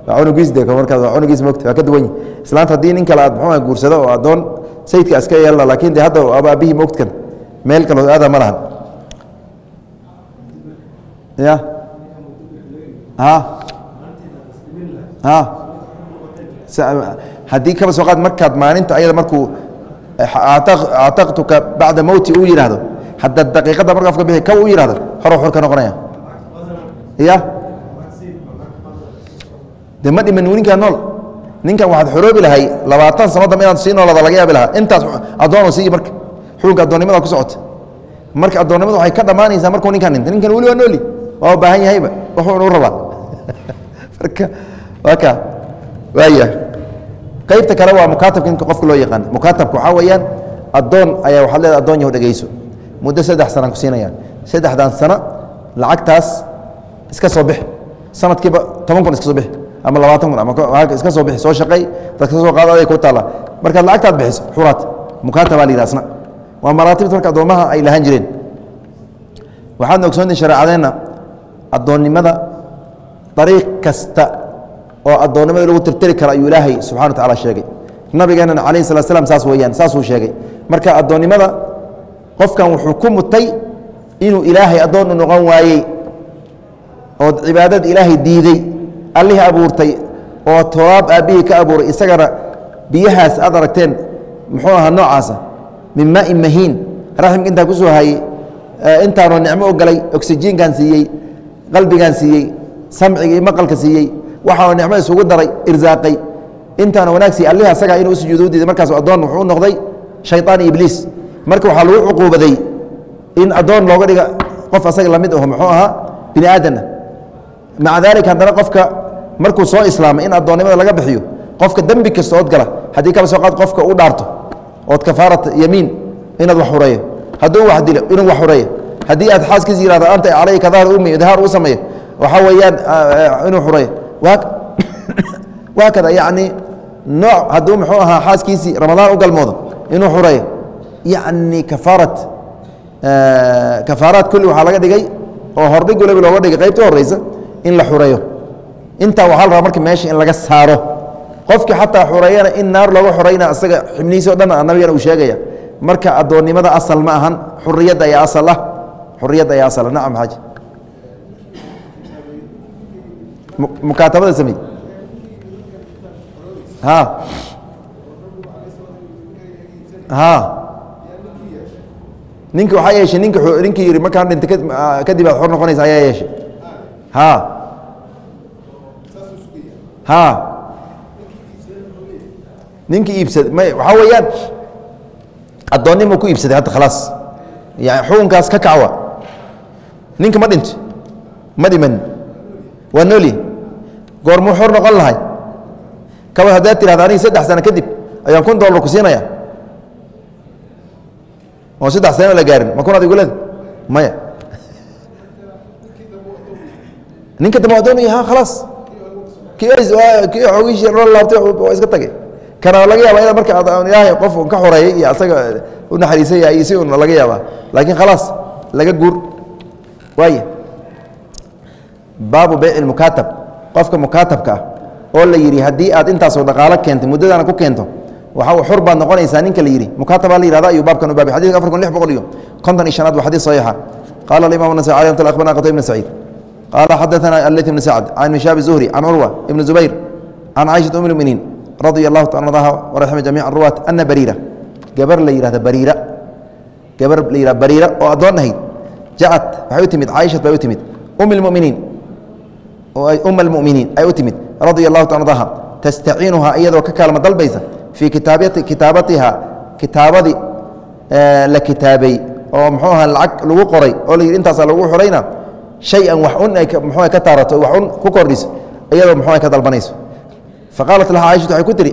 Waa cunugiis de markaas waa cunugiis mogta waa ka duwan yihi islaanta haddii nin kale aad muxuu guursado oo addoon sayidka iska yeelna laakin de hadda aba aabihii mogtkan meel kaloo aada ma lahan. Ya. Ha. Ha. Haddii kaba soo qaad markaad maalinta ayada markuu actaqtuka bacda mowti uu yidhaahdo hadda daqiiqadda marka afka bixi ka uu yidhahdo horo xor ka noqonaya ya de ma dhiman ninkaa nool? Ninkan waxaad xoroobi lahay labaatan sano dambe inaad sii noolada laga yaabi lahaa. Intaas addoonu siiyi marka xukunka addoonnimada ku socota. Marka addoonnimada waxay ka dhammaanaysaa markuu ninkan dhinta ninkan weli waa nooli. Waa u baahan yahayba wuxuu u rabaa marka waa ka waaya qaybta kale waa mukaatabka ninka qofka loo yaqaan. Mukaatabka waxaa weeyaan addoon ayaa waxaad leedahay addoon yahu dhegeyso muddo saddex sanaan ku siinayaan. Saddexdan sano lacagtaas iska soo bix sanadkiiba toban kun iska soo bix ama labaatan kun ama iska soo bixi soo shaqey dadka soo qaado aday ku taalla markaad lacagtaad bixiso xuraad mukaatabaa la yidhaha waa maraatibta marka addoommaha ay lahaan jireen. Waxaadna ogsoontii shareecadeenna addoonnimada dariiq kasta oo addoonnimada lagu tirtiri karo ayuu ilaahay subxana wa tacala sheegay. Nabigeenana calayhi salat slam saas weeyaan saasuu sheegay. Marka addoonnimada qofkan wuxuu ku mutay inuu ilaahay addoon u noqon waayey oo cibaadada ilaahay diiday allihii abuurtay oo toobaab aabbihii ka abuuray isagana biyahaas aad aragteen muxuu ahaa noocaasa min maain mahiin raximka intaa ku soo hayey intaanoo nicmo u galay oksijiinkan siiyey qalbigan siiyey samciga iyo maqalka siiyey waxaanu nicmo isugu daray irsaaqay. Intaana wanaag siiyey allihi asagaa inuu u sujuudo diiday markaas addoon wuxuu u noqday shayطaan ibliis marka waxaa lagu cuquubaday in addoon looga dhiga qof asaga la mid aho muxuu ahaa bini aadanah maca daalika haddana qofka markuu soo islaamay in addoonnimada laga bixiyo qofka dembi kasta ood gala haddii kaba soo qaad qofka u dhaarto ood kafaarat yamiin inaad wax xureeyo hadduu wax dilo inuu wax xureeyo haddii aad xaaskiis yihahdo anta calayka dahar umi dahaar uu sameeyo. Waxaa weeyaan inuu xureeyo waa kada yacni nooc hadduu muxuu ahaa xaaskiisii ramadaan u galmoodo inuu xureeyo yacni kafaarat kafaaraad kulli waxaa laga dhigay oo hordhig waliba looga dhigay. Qaybta horeysa in la xureeyo. Intaa waxaa la rabaa marka meesha in laga saaro. Qofkii xataa xureeyana in naar looga xoreyna isaga xibnihiisi o dhan nabigana uu sheegaya. Marka addoonnimada asal ma ahan xuriyadda ayaa asal ah. Xuriyadda ayaa asal ah. Nacam xaaji. Mukaatabada samey. Ha ninki waxaa yeeshay ninki ninkii yihi markaan dhinta kadib aad xor noqonaysa ayaa yeeshay. Ha. Ha. Ninkii iibsaday may waxaa weeyaan addoonnimuu ku iibsaday hadda khalaas yani xukunkaas ka kacwa. Ninka ma dhinto ma dhiman. Waa noolyi goormuu xor noqon lahay? Kaba haddaad tirahda aniga saddex sano kadib ayaan kun dollar ku siinaya oo saddex sano la gaarin ma kun ad iguleda maya ninka dambe addoon ha khalaas waa iska tagay kana laga yaaba ina marka ilaahay qof ka xoreeyey iyo asaga u naxariisay iyo si un laga yaabaa laakiin khalaas laga guur waaya baabu beyci mukaatab qofka mukaatabka ah oo la yidhi haddii aad intaasoo dhaqaalo keentay muddadaana ku keento waa xur baad noqonaysaa ninka la yidhi. Mukaatabaa la yihahda ayuu baabkan u baabay. Xadidka afar kun lix boqol iyo konton iyo shanaad waa xadiis saxiixa. Qala alimaam nasai alay rahmatulah akhbarna qatay ibn saciid. Qaala xadaثana aleyt ibn sacd can mishaab zuhri can curwa ibn zubayr can caishat um lmuminiin radia allahu ta ardaha waraxima jamiica ruwaat ana bariira. Gabar la yihahda bariira. Gabar la yihahda bariira oo addoon ahayd jacad waxay u timid caaishat bay u timid. Um lmuminiin um almuminiin ay u timid radia allahu ta ardaha tastaciinuhaa iyadoo ka kaalma dalbaysa fii kitaabati kitaabatiha kitaabadii la kitaabay oo muxuu aha lacag lagu qoray oo la yidhi intaasaa lagu xorayna shay-an wax un ay muxuu ka taarato wax un ku kordhiso iyadoo muxuu ka dalbanayso. Faqaalat laha caishatu waxay ku tihi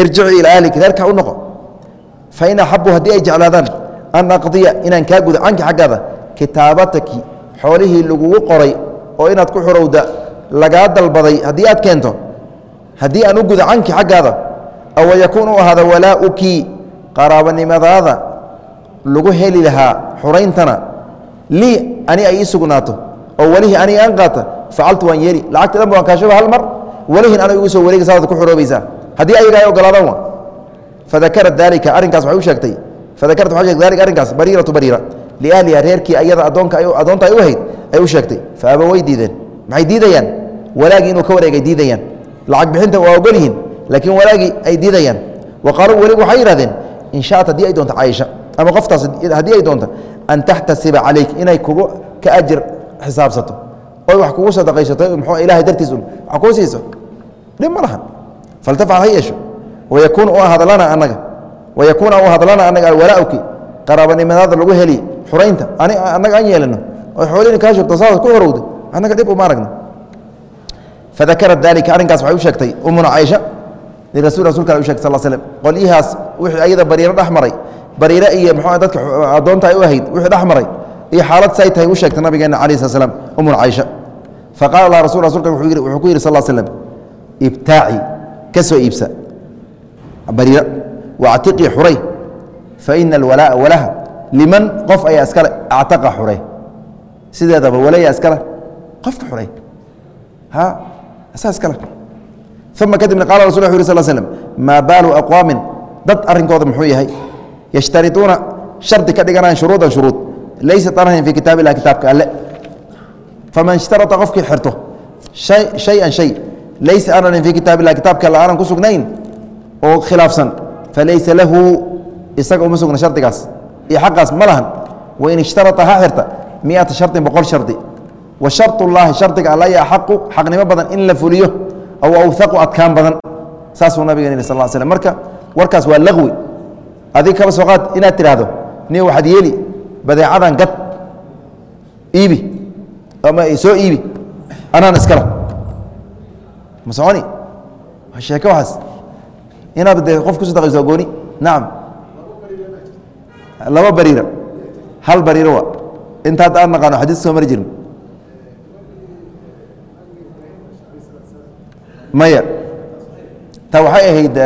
irjici ilaa ahlik reerka u noqo. Fa in axabuu haddii ay jeclaadaan an aqdiya inaan kaa gudo canki xaggaada kitaabataki xoolihii lagugu qoray oo aw yakuun u ahaada walaauki qaraabanimadaada lagu heli lahaa xurayntana lii ani ay ii sugnaato oo welihii aniga aan qaata facaltu waan yeeli lacagta dhan waan kaashaba hal mar welihin aniga igu soo wareega saad ku xoroobaysaa haddii ayaga ay ogolaadaan wa fadakarat daalika arrinkaas waxay u sheegtay fadakarat waxay sheegtay dalika arrinkaas bariiratu bariira liahliha reerkii ayada addoonka addoonta ay u ahayd ay u sheegtay fa aba way diideen maxay diidayaan walaagii inuu ka wareegay diidayaan lacag bixinta waa ogol yihiin laakiin walaagii ay diidayaan. Wa qaaluu weligu waxay yidhahdeen in shaat haddii ay doonto caaisha ama qoftaas haddii ay doonto an taxtasiba calayk inay kugu ka ajir xisaabsato. Oy wax kugu sadaqaysato mxuu ilahay dartiis un wax kuu siiso. Dhib ma lahan faltafcal ha yeesho. Wayakuuna u ahada lana annaga wayakuuna u ahada lana annaga alwalaauki. Qaraabanimadaada lagu heli xuraynta annaga aan yeelano oy xoolihii kaa shogto saas ku horowda annaga dhib uma aragno. Fadakarat dalika arrinkaas waxay u sheegtay umuna caaisha lirasul rasulka u shegtay sal slm qolyihaas wixii ayada bariiro dhex maray. Bariire iyo mxuu dadka addoonta ay u ahayd wixii dhex maray. Iyo xaalad say tahay u sheegtay nabigeena alayh slat slam umuna caaisha laha rasul rasulka wuxuu ku yidhi sal slm ibtaaci ka soo iibsa bariira wactiqii xuray faina alwalaa'a walaha liman qof ayaa iskale actaqa xuray sideedaba walaya iskale qofka xuray ha asaa iskale uma kadibna qala rasul wu sl slm maa baalu aqwaamin dad arrinkooda muxuu yahay yashtarituuna shardi ka dhiganayaan shuruudan shuruud. Laysat anahayn fii kitaab ilah kitaabka alle. Faman ishtarata qofkii xirto shay-an shay laysa anahayn fii kitaab ilah kitaabka alle aanan ku sugnayn? Oo khilaafsan falaysa lahu isaga uma sugna shardigaas. Iyo xaqaas ma lahan wain ishtarata ha xirta miata shardin boqol shardi. Wa sharطullaahi shardiga alla ayaa xaqu xaqnimo badan in la fuliyo aw awhaqu adkaan badan saasuu nabiga yidhi sal slm marka warkaas waa laqwi adig kaba soo qaad inaad tidhaahdo ni waxaad yeeli badeecadan gad iibi ama soo iibi anaan iskala ma soconi sheeke waxaas inaad de qof ku sadaqayso gooni nacam laba bariira hal bariiro wa intaad aan naqaano xadiis soo mari jirin maya. Ta waxay ahayd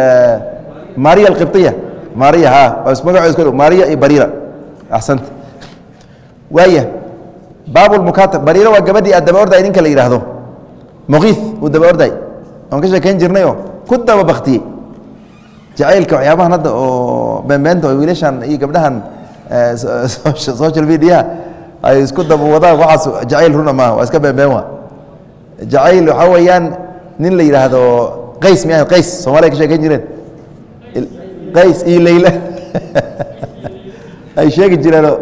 mariya alqibطiya mariya ha magaco isku mariya iyo bariira axsanta waaya baab lmukaatab bariira waa gabadhii aad daba orday ninka la yidhaahdo muqiif uu daba orday. Oon ka sheekayn jirnayoo ku daba baktiyey. Jacaylka waxyaabahan hadda oo beenbeenta oo wiilashan iyo gabdhahan social mediaha ay isku daba wadaan. Waxaas jacayl runa maaha waa iska beenbeen wa jacayl waxaa weeyaan nin la yidhaahdo qays mi qays soomaliya ka sheekayn jireen? Qays iyo leyla. Ay sheegi jireenoo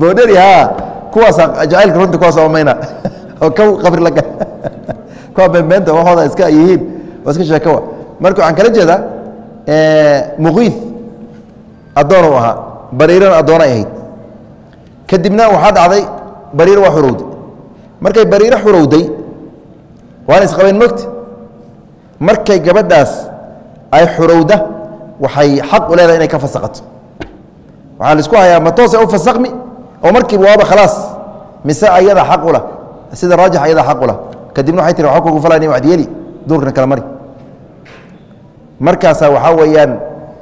bodheri ha. Kuwaasa jacaylka runta kuwaas omayna oo ka qabri laga kuwa beenbeenta waxooda iska yihiin waa iska sheekowa marka waxaan kala jeedaa muqiid addoon u ahaa. Bariirana addoonay ahayd. Kadibna waxaa dhacday bariiro waa xurowday markay bariiro xurowday waana isqabeen mogti markay gabadhaas ay xurowda waxay xaq u leedahay inay ka fasaqato. Waxaa la isku hayaa ma toose u fasaqmi? Oo markiiba waaba khalaas mise ayada xaq u lah sida raajix ayada xaq u lah kadibna waxay tiri waa kugu falani wad yeeli duurkana kala mari. Markaasaa waxaa weeyaan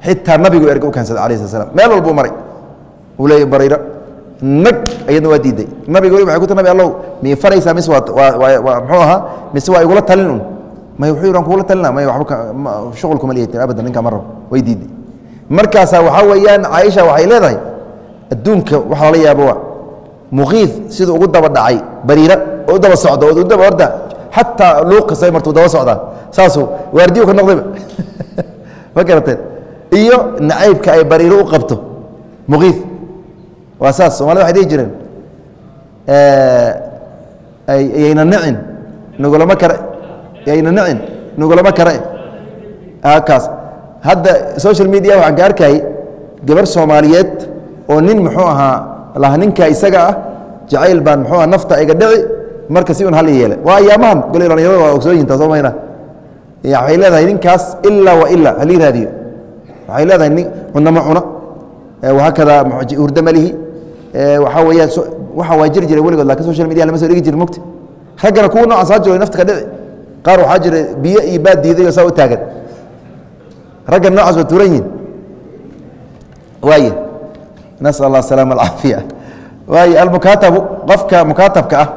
xitaa nabigu erga u keensaday alah slat slam meel walbuu maray. Uu leeya bariiro nag ayadna waa diiday. Nabiga weli waxay ku tir nabi allow mii faraysaa mise waa muxuu ahaa mise waa igula talin un may wuxuu yidhi an kugula talina may waba shuqul kuma liyatin abadan ninkaa ma rabo. Way diiday. Markaasaa waxaa weeyaan caaisha waxay leedahay adduunka waxaa lala yaaba waa muqiid siduu ugu daba dhacay bariira oo u daba socdo oo u daba orda xataa luuqasa martuu daba socdaa. Saasuu waardiyu ka noqdayba ma garateen iyo nacaybka ay bariiro u qabto muqiid waa saas somalida waxay dhihi jireen yayna nicin nugulama kare yayna nicin nugulama kare. Kaas. Hadda social media waxaan ka arkayay gabar soomaaliyeed oo nin muxuu ahaa laha ninka isaga ah jacayl baan muxuu aha nafta iga dhici marka si un hal yeele waa ayaamahan gole dhalinyarada waa ogsooyinta soo mayna waxay leedahay ninkaas ilaa wa ilaa halii raadiyo. Waxay leedahay nin cunama cuna. Wahaakada hurda malihi qaar waxaa ah ah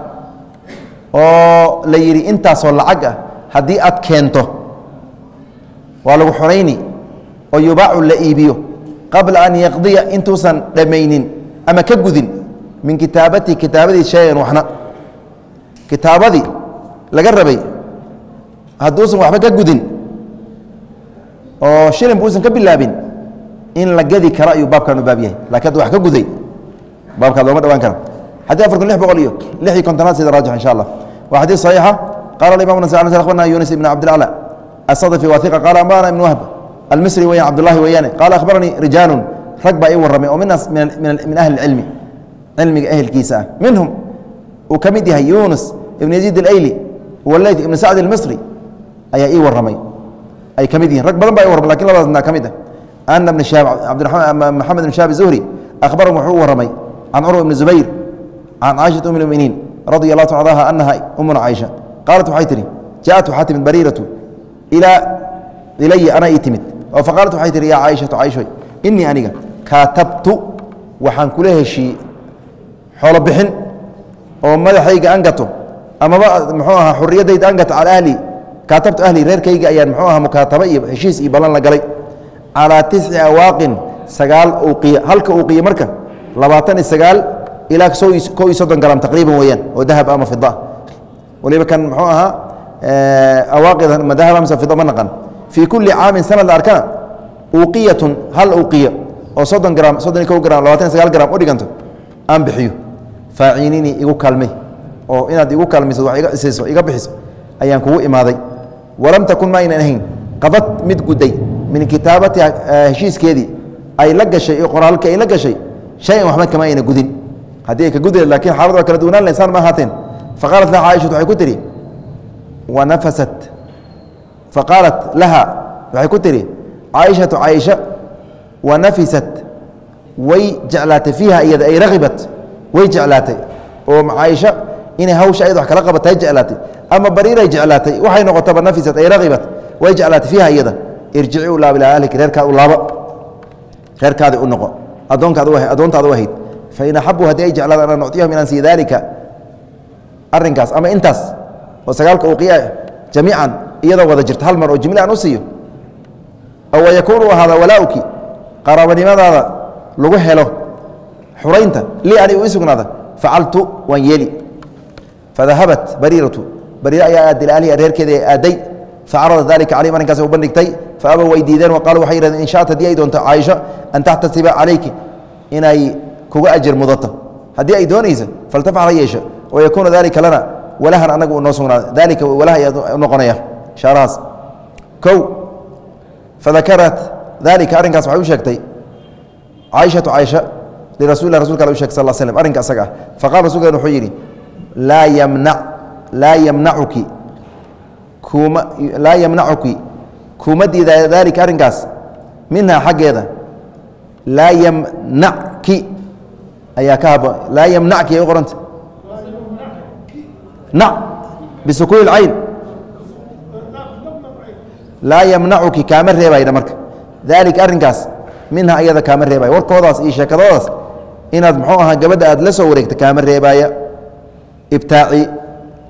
qabla an yaqdiya intuusan dhammaynin ama ka gudin min kitaabatii kitaabadii shayan waxna. Kitaabadii laga rabay hadduusan waxba ka gudin oo shilin buusan ka bilaabin in la gadi karo ayuu baabkan u baab yahay. Lakin hadda wax ka guday baabkaad looma dhawaan kara xadii afar kun lix boqol iyo lix iyo kontonaad sida raajix insha allah. Waa xadiis saxiixa. Qala imam nas akhbarna yunis ibn cabdilacla asadafi wahiqa qala ambana ibn wahb almisri weyaan cabdullahi weeyaane. Qaala akhbaranii rijaalun rag baa ii warramay oo min ahli cilmi cilmiga ehelkiisa ah. Minhum uu ka mid yahay yunus ibn yaziid alayli waleyth ibn sacd almisri ayaa ii warramay ay ka mid yihiin rag badan baa ii warramay laakiin labadaasna ka mid ah. Ana bn shaab cabdiramaan maxamed ibn shaab zuhri akhbarahum wuxuu u warramay can curwa ibni zubayr can caaishata um lmuminiin radia allah ta adaha anaha umuna caaisha qaalat waxay tihi jaaءat waxaa timid bariiratu ilaa ilaya anaa ii timid. Oo faqaalat waxay tihi yaa caaishatu caaishoy inii aniga kaatabtu waxaan kula heshiiyey xoolo bixin oo madaxayga an gato amaba muxuu ahaa xuriyadayda an gato calaa ahli kaatabtu ahli reerkayga ayaan muxuu ahaa mukaataba iyo heshiis iyo ballan la galay. Calaa tisci awaaqin sagaal uqiya halka uqiya marka labaatan iyo sagaal ilaa ko iyo soddon garam taqriiban weeyaan oo dahab ama fida waliba kan muxuu ahaa awaaqida ma dahab amse fida ma naqan. Fii kulli caamin sanad arkana uqiyatun hal uqiya oo soddon gram soddon iyo ko gram labatan iyo sagaal gram u dhiganto aan bixiyo. Faaciinini igu kaalmay oo inaad igu kaalmayso wax iga isiiso iga bixiso ayaan kugu imaaday. Walam takun ma aynan ahayn. Qadad mid gudday min kitaabatiha heshiiskeedii ay la gashay iyo qoraalka ay la gashay shayan waxba kama ayna gudin. Haddii ay ka gudi laakiin xaalad kala duwanaan la insaan ma ahaateen. Faqaalat laha caaishatu waxay ku tihi wanafasat faqaalat laha waxay ku tihi caaishatu caaisha wanafisat way jeclaatay fiiha iyada ay ragibat way jeclaatay. Oo caaisha inay hawsha ayad wax kala qabatay jeclaatay. Ama bariiray jeclaatay. Waxay noqotaba nafisat ay ragibat way jeclaatay fiiha iyada. Irjici u laab ilaa ahlik reerkaad u laabo reerkaadi u noqo. Addoontaad u ahayd fain axabuu haddii ay jeclaadaan an nucطiyahum inaan siiyo daalika arrinkaas ama intaas. Oo sagaalka uqiya jamiican iyadoo wada jirta hal mar oo jimle aan u siiyo. Oo wayakuunu ahaada walaaؤki qaraabanimadaada lagu helo xuraynta lii ani u i sugnaada facaltu waan yeeli. Fadahabat bariiratu bariira ayaa aadila ahliha reerkeeda aaday. Facarada dalika calayhim arrinkaas u bandhigtay. Faabow way diideen wa qaaluu waxay yihahdeen in shaat haddii ay doonto caaisha an taxtasiba calayki inay kuga ajar mudato. Haddii ay doonaysa faltafcal ha yeesho wayakuuna dalika lana walahan anaga u noo sugnaada dalika walaha ayaa noqonaya shaarahaas. Kow fadakarat dalika arrinkaas waxay u sheegtay caaishatu caaisha lirasuuli lah rasulka al u sheg sal slm arrinka asaga. Ah faqala rasulkan wuxuu yidhi laa yamna laa yamnacuki kuma laa yamnacuki kuma diida daalika arrinkaas minhaa xaggeeda. Laa yamnacki ayaa ka haboon laa yamnacki ay u qoranta. Nac bisukuuni اlcayn laa yamnacuki kaama reebayna marka daalika arrinkaas minha ayada kaama reebaya warkoodaas iyo sheekadoodaas inaad muxuu ahaa gabadha aad la soo wareegta kaama reebaaya. Ibtaaci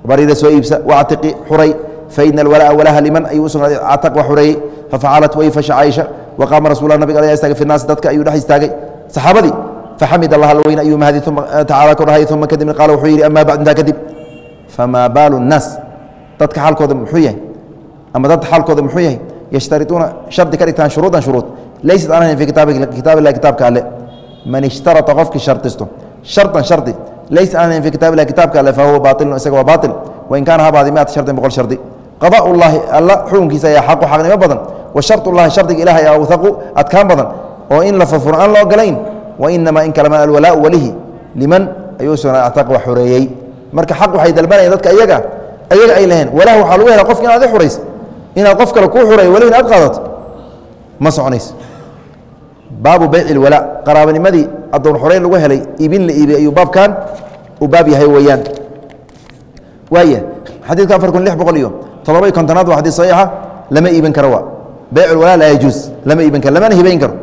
bariira soo iibsa. Wactiqi xuray. Faina alwalaa walaha liman ayuu usugnaaday cataq wa xureeyey fafacalat way fasha caaisha waqaama rasulah nabig ayaa istaagay fi dadka ayuu dhex istaagay. Saxaabadii faxamid allah alweyn ayuu mahadi uma tacaala korahay uma kadibna qaala wuxuu yidhi amaa bacd intaa kadib. Famaa baalu الnaas dadka xaalkooda muxuu yahay? Ama dadka xaalkooda muxuu yahay yashtarituuna shardi ka dhigtaan shuruudan shuruud. Laysat ahayn fi kitaab illahi kitaabka alle. Man ishtarata qofkii shardisto shardan shardi. Laysa aan ahayn fi kitaab illahi kitaabka alle fahuwa baatilun isaga waa baatil. Wain kaana habaadi miata shardin boqol shardi. Qadaa ullaahi alla xukunkiisa ayaa xaqu xaqnimo badan. Wa shardullahi shardiga ilahay ayaa awhaqu adkaan badan. Oo in la furfuro aan loo ogolayn wa inamaa in kalama alwalaau walihi. Liman? Ayuu sugnaa actaq wa xoreeyey marka xaq waxay dalbanayaan dadka iyaga iyaga ay laheen walah waxaa lagu hela qofka inaad i xurayso inaad qof kale kuu xureeyo walihina aad qaadato ma soconayso baabu bayci ilwalaa qaraabanimadii addoon xoreyn lagu helay iibin la iibiyey ayuu baabkan uu baab yahay weeyaan. Waaya xadiidka afar kun lix boqol iyo toddoba iyo kontonaad waa xadiis saxiixa lama iibin karo waa. Bayc ulwalaa laa yajuus lama iibin karo lamana hibayn karo.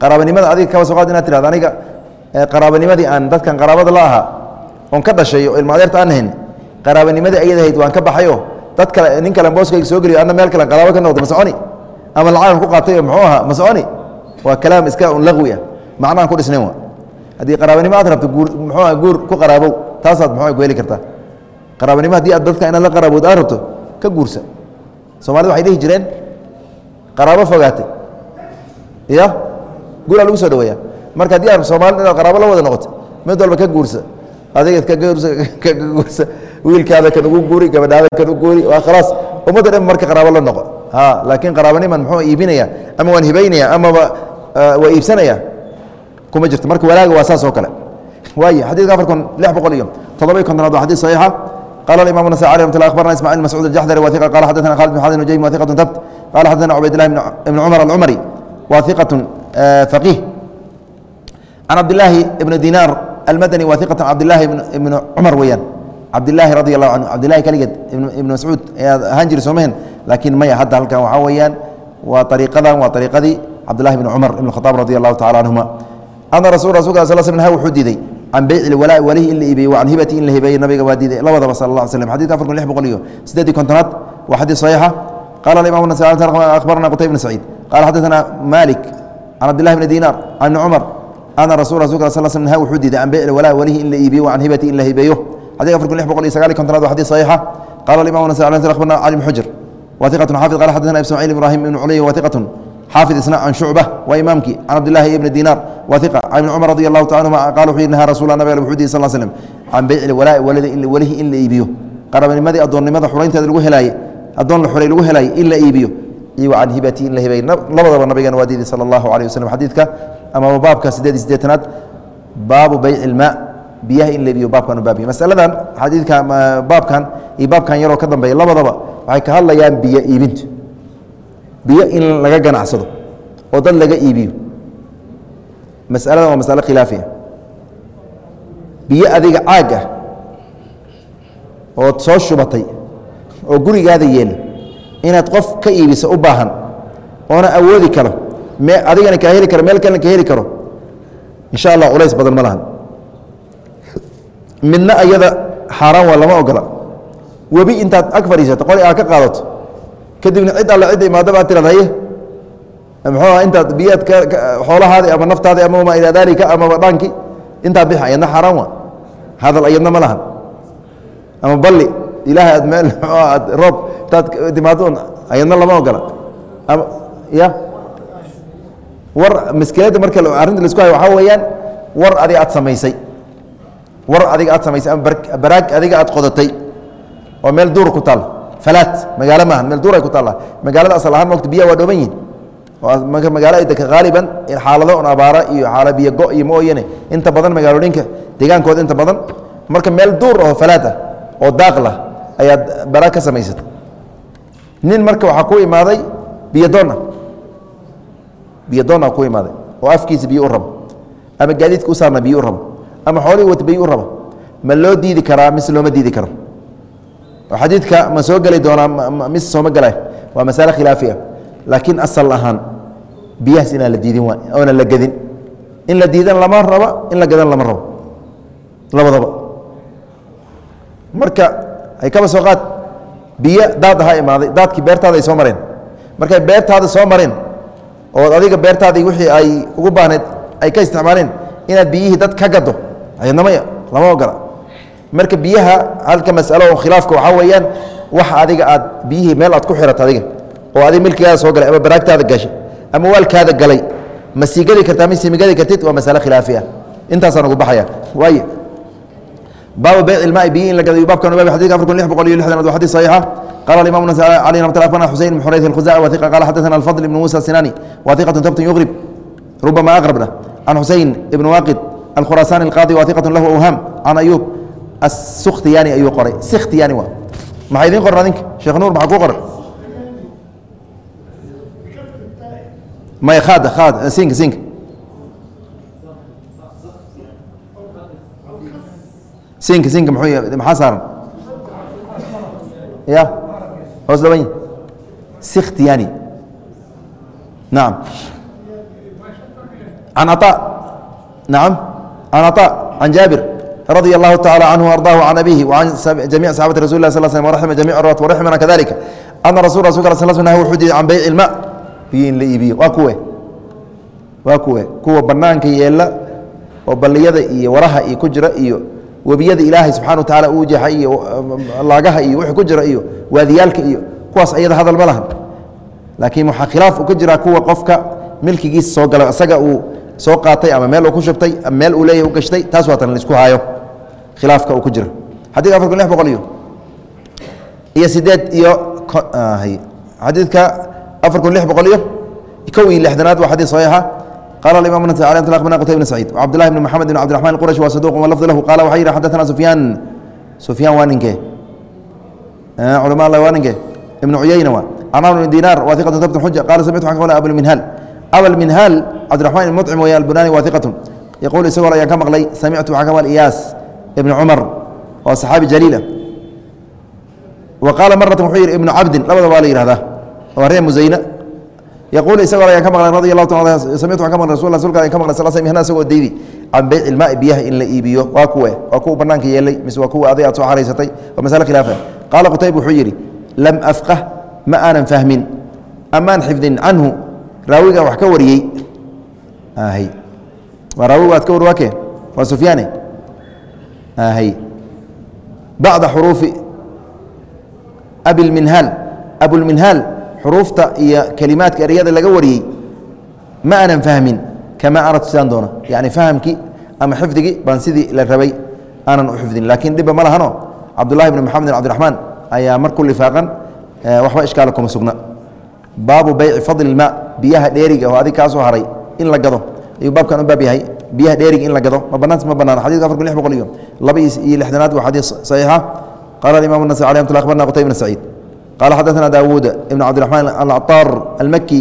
Qaraabanimada adiga kaba soo qaad inaad tirahdo aniga qaraabanimadii aan dadkan qaraabada la ahaa oon ka dhashay oo ilma adeerta aan hayn qaraabanimadii ayadahayd waan ka baxayoo dad kale nin kale booskayga soo geliyo anna meel kale qaraabo ka noqdo ma soconi ama lacagan ku qaatayo muxuu ahaa ma soconi waa kalaam iska un laqwi ah macnahan ku dhisnayn wa haddii qaraabanimo aad rabto guur muxuu aha guur ku qaraabow taasaad muxuu ku heli kartaa. Qaraabanimo haddii aad dadka inaad la qaraabood aad rabto ka guursa. Soomaalida waxay dhihi jireen qaraabo fogaatay. Ya guuraa lagu soo dhaweeya marka haddii aad soomaalida inaad qaraabo la wada noqoto mid walba ka guursa. Adiga ka guursa ka guursa wiilkaada kan ugu guuri gabadhaada kan u guuri waa khalaas ummadda dhan marka qaraabo la noqo ha laakiin qaraabaniman muxuu iibinaya ama waan hibaynaya amaba waa iibsanaya kuma jirto marka walaaga waa saas oo kale waay xadidka afar kun lix boqol iyo toddoba iyo kontonaad waa xadid saxiixa qala imam nasai alي mat abarna ismaعil mascuud الjaxdari wa qala xadana khalid bn xadin nujaymi wa iqaة tabt qala xadana cubaydlah ibn cumar alcumari wa iqaة faqih can cabdilaahi ibn dinaar almadani wa iqaة cabdilaahi ibn cumar weeyaan cabdilaahi radi allahu canhu cabdilahi keligeed ibn mascuud ayaad ahaan jiri soomaheen laakiin maya hadda halkan waxaa weeyaan waa ariiqadan waa ariiqadii cabdilahi bn cumar ibn khaaab radi allahu tacala canhuma ana rasul rasulka sal sl wuxuu diiday can beyci ilwalaa walihi in la iibiye wa can hibati in la hibeeye nabiga waa diiday labadaba sal la slm xadidka afar kun lix boqol iyo siddeedii kontonaad waa xadiid saxiixa. Qala imam akhbarana qutay bn saciid. Qala xadaثana malik can cabdillahi bni dinar can ibni cumar ana rasul rasulka sal sl wuxuu diiday can beyci ilwalaa walihi in la iibiye wa can hibati in la hibeeyo xadidka afar kun siddeetanaad baabu beyci ilmaa biyaha in la iibiyo baabkan baabiyo. Masaladan xadiidka baabkan iyo baabkan yaroo ka dambeeya labadaba waxay ka hadlayaan biyo iibintu. Biyo in laga ganacsado oo dad laga iibiyo. Masaladan waa masalo khilaafiya biyo adiga caag ah ood soo shubatay oo gurigaada yeeli inaad qof ka iibiso u baahan oona awoodi karo me adigana kaa heli karo meel kalena ka heli karo insha allah culays badan ma lahan midna ayada xaaraan waa lama ogola. Webi intaad ag fadhiisato qoli aad ka qaadato kadibna cid alle cidda imaadaba ad tirad haye? Muxuu aha intaad biyaad xoolahaadi ama naftaadi ama maa ilaa daalika amaba dhaanki intaa bix ayadna xaaraan waa. Hadal ayadna ma lahan. Ama balli ilaahay aad meel aad roob intaad timaadoon ayadna lama ogola. Ama ya? War maskiladda marka arrinta la isku hayo waxaa weeyaan war adiga aad samaysay war adiga aad samaysay ama baraag adiga aad qodatay. Oo meel duur ku taal. Falaat magaalo maahan meel duuray ku taalla magaalada asal ahaan mogta biyaha waa dhooban yihiin magaalo ay haaliban xaalado on abaara iyo xaala biyo go iyo mooyane. Inta badan magaalooyinka deegaankooda inta badan marka meel duur oo falaat ah oo daaq lah ayaad bara ka samaysata nin marka waxaa ku imaaday biyodoona biyodoona ku imaaday oo afkiisa biyo u rabo. Ama gaadiidka u saarna biyo u rabo ama xoolihii wata biyo u rabo ma loo diidi karaa mise looma diidi karo. Xadiidka ma soo geli doonaa mise sooma galay waa masale khilaafi laakiin asal ahaan biyahaas inaan la diidin waay oona la gedin in la diidan lama raba in la gadan lama rabo. Labadaba. Marka ay kaba soo qaad biyo daad ahaa imaaday daadkii beertaada ay soo mareen. Markay beertaada soo mareen ood adiga beertaadii wixii ay ugu baahneed ay ka isticmaaleen inaad biyihii dad ka gado ayadnamaya lama ogola marka biyaha halka masalo khilaafka waxaa weeyaan wax adiga aad biyihii meel aad ku xirato adiga oo adiga milkigaada soo galay ama baraagtaada gashay ama waalkaada galay ma sii gadi kartaa ma gadi kartid waa masale khilaafi ah. Intaasaan ugu baxaya. Waaye baabu beyc ilmaai biyi in la gadayo baabkan baab xadidka afar kun lix boqol iyo lixdan waa xadis saxiixa. Qala imam nas alayh ramat akhbarna xusein bn xurayth alkhuzaaci wathiqa qala xadathana alfadl ibn musa sinani wathiqatun tabtun yugrib rubama aqrabna can xusein ibn alkhurasani alqaadi wathiqatun lahu awham can ayuub asukhtiyani ayuu qoray sikhtiyani waa maxaa idiin qoran adinka sheekh nuur maxaa kuu qoran may khaad sinka sinka sinka sinka muxuu yahay maxaa saaran ya hoos dhaban sikhtiyani nacam can aطa nacam an aطa can jaabir radia allahu tacala canhu ardaahu can abihi wacan jamic saxabati rasul lah sal sl raxima jamic rawat waraximana kadalika ana rasul rasulka al sl sl nah wuxuu diiday can bayci ilma biyo in la iibiyo waa kuwe waa kuwe kuwa banaanka yeela oo balliyada iyo waraha iyo ku jira iyo webiyada ilaahay subxana wa tacala u jeexa iyo laagaha iyo wixii ku jira iyo waadiyaalka iyo kuwaas ayada hadal ma lahan laakiin waxaa khilaaf u ka jira kuwa qofka milkigiisa soo gala isaga uu soo qaatay ama meel uu ku shubtay ama meel uu leeyahy u gashtay taas waa tan laisku haayo khilaafka uu ku jira xadiidka afar kun lix boqol iyo iyo sideed iyo xadiidka afar kun lix boqol iyo kow iyo lixdanaad waa xadiis saxiixa qala imam nas alي ط bna qtay bn sacيid cabdالlahi bn mxamed bn cbdiرaحman الquraشhi waa saduq wlafd lahu qala waxa yihi xadaثna sufyaan sufyaan waa ninkee culama allah waa ninkee ibn cuyayna waa can amr bn dinar wa iqatu tabt xuja qala samictu abulminhaal cabdiraحman ibn mطcim weya albunani wa iqatu yaquul isagoo ayaan ka maqlay samictu waxaan ka maqlay iyaas ibn cumar waa saxaabi jaliila wa qaala maratan wuxuu yihi ibnu cabdin labada waa la yihahdaa waa reer musayne yaquul isagoo ayaan ka maqlay radi allahu taala samictu waxaan ka maqlay rasul rasulka ayaan ka maqlay sal sl mihna isagoo deydi can beyc ilmaai biyaha in la iibiyo waa kuwe waa kuwa banaanka yeelay mise waa kuwa aday aad soo xaraysatay waa masale khilaafa qaala qutayb wuxuu yidhi lam afqah ma aanan fahmin amaan xifdin canhu raawigan wax ka wariyey. Waa raawiga aad ka wari waa kee waa sufyaane? Bacda xuruufi abilminhaal abulminhaal xuruufta iyo kelimaadka ereyada laga wariyey ma aanan fahmin kama ana tusaan doona. Yani fahamkii ama xifdigii baan sidii la rabay aanan u xifdin. Laakiin dhibba ma lahano cabdullahi bn maxamed abdiraxmaan ayaa mar lifaaqan waxba ishkaala kuma sugna baabu bayci fadli ma biyaha dheeriga oo adig kaasoo haray in la gado. Ayuu baabkan u baab yahay biyaha dheeriga in la gado. Ma banaanta ma banaan xadidka afar kun lix boqol iyo laba iyo lixdanaad waa xadiis saxiixa. Qala alimamu nasai alay raxmatulah akhbarna qutay ibn saciid. Qala xadaثna daawuud ibn cabdiraxmaan alacطaar almaki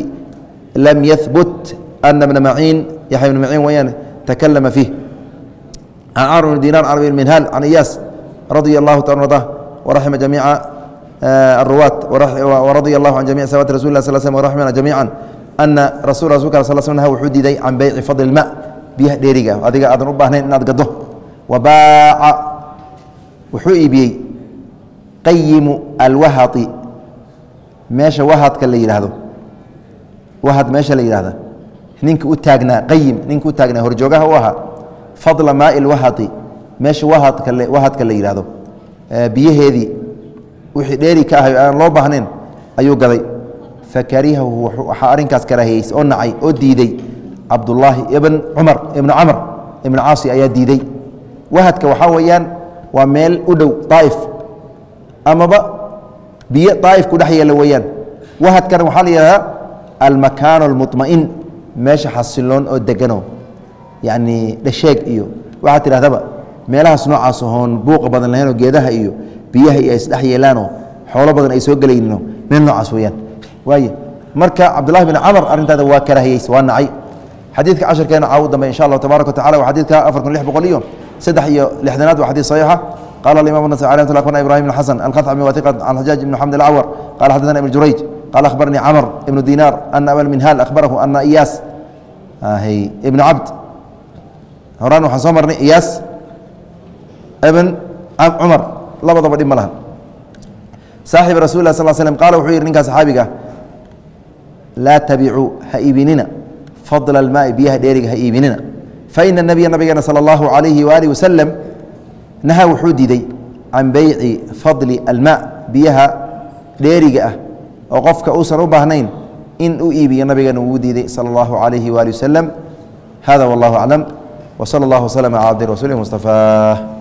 lam yahbut ana bna maciin yaxya bna maciin wayaan takalama fiih. Can camr dinaar camr bn minhal can iyaas radia allahu taala arda waraxima jamiica. الruwaat waradia اllahu can jamic sawaati rasul lah sl slm wraximana jamiica ana rasul rasulka sal sl wuxuu diiday can beyci fadli اlma biyaha dheeriga adiga aadan u baahnayn inaad gado wabaaca wuxuu iibiyey qayimu alwahai meesha wahadka la yidhaahdo wahad meesha la yidhahda ninka u taagnaa qayim ninka u taagnaa horjoogaha u ahaa fadla maai lwahai meesha wahadka wahadka la yidhaahdo biyaheedii wixii dheeri ka ahay aan loo baahnayn ayuu gaday fakarihahu waxaa arrinkaas karaahiyeys oo nacay oo diiday. Cabdullaahi ibn cumar ibnu camr ibnu caasi ayaa diiday. Wahadka waxaa weeyaan waa meel u dhow daa'if. Amaba biyo daa'if ku dhex yeela weeyaan. Wahadkana waxaa la yidhahdaa almakaanu almuطma'in meesha xasiloon oo degano yacni dhasheeg iyo waxaad tidhahdaba meelahaas noocaas oon buuqa badan lahaynoo geedaha iyo biyaha iyo ay isdhex yeelaanoo xoolo badan ay soo gelayno nin noocaas weyaan waay marka cabdulahi bin camar arrintaada waa karaahiyeys waa nacay. Xadiidka casharkeena caa u dambe insha allah tabarak wa tacala waa xadidka afar kun lix boqol iyo saddex iyo lixdanaad waa xadiid saxiixa. Qala alimam nasai alay mt akhbarna ibrahim ibn xasan alkhacmi wa iqa can xajaaj ibn xamd alacwar qala xadadana ibn jurayj qala akhbarnii camr ibnu dinaar ana abal minhaal akhbarahu ana iyaas. Ibn cabd. Horaan waxaan soo marnay iyaas ibn cumar labadaba dhib ma laha. Saaxib rasul lah sal slm qaala wuxuu yidhi ninkaa saxaabiga laa tabicuu ha iibinina. Fadla almaai biyaha dheeriga ha iibinina. Faina nabiya nabigeena sala allahu alayhi waali wasalam nahaa wuxuu diiday can beyci fadli almaa biyaha dheeriga ah. Oo qofka uusan u baahnayn in u iibiyo nabigeena wuu diiday sala allahu alayhi waali wasalam hada wallahu aclam wsala allahu wslm cala cabdi rasuuli mustafa.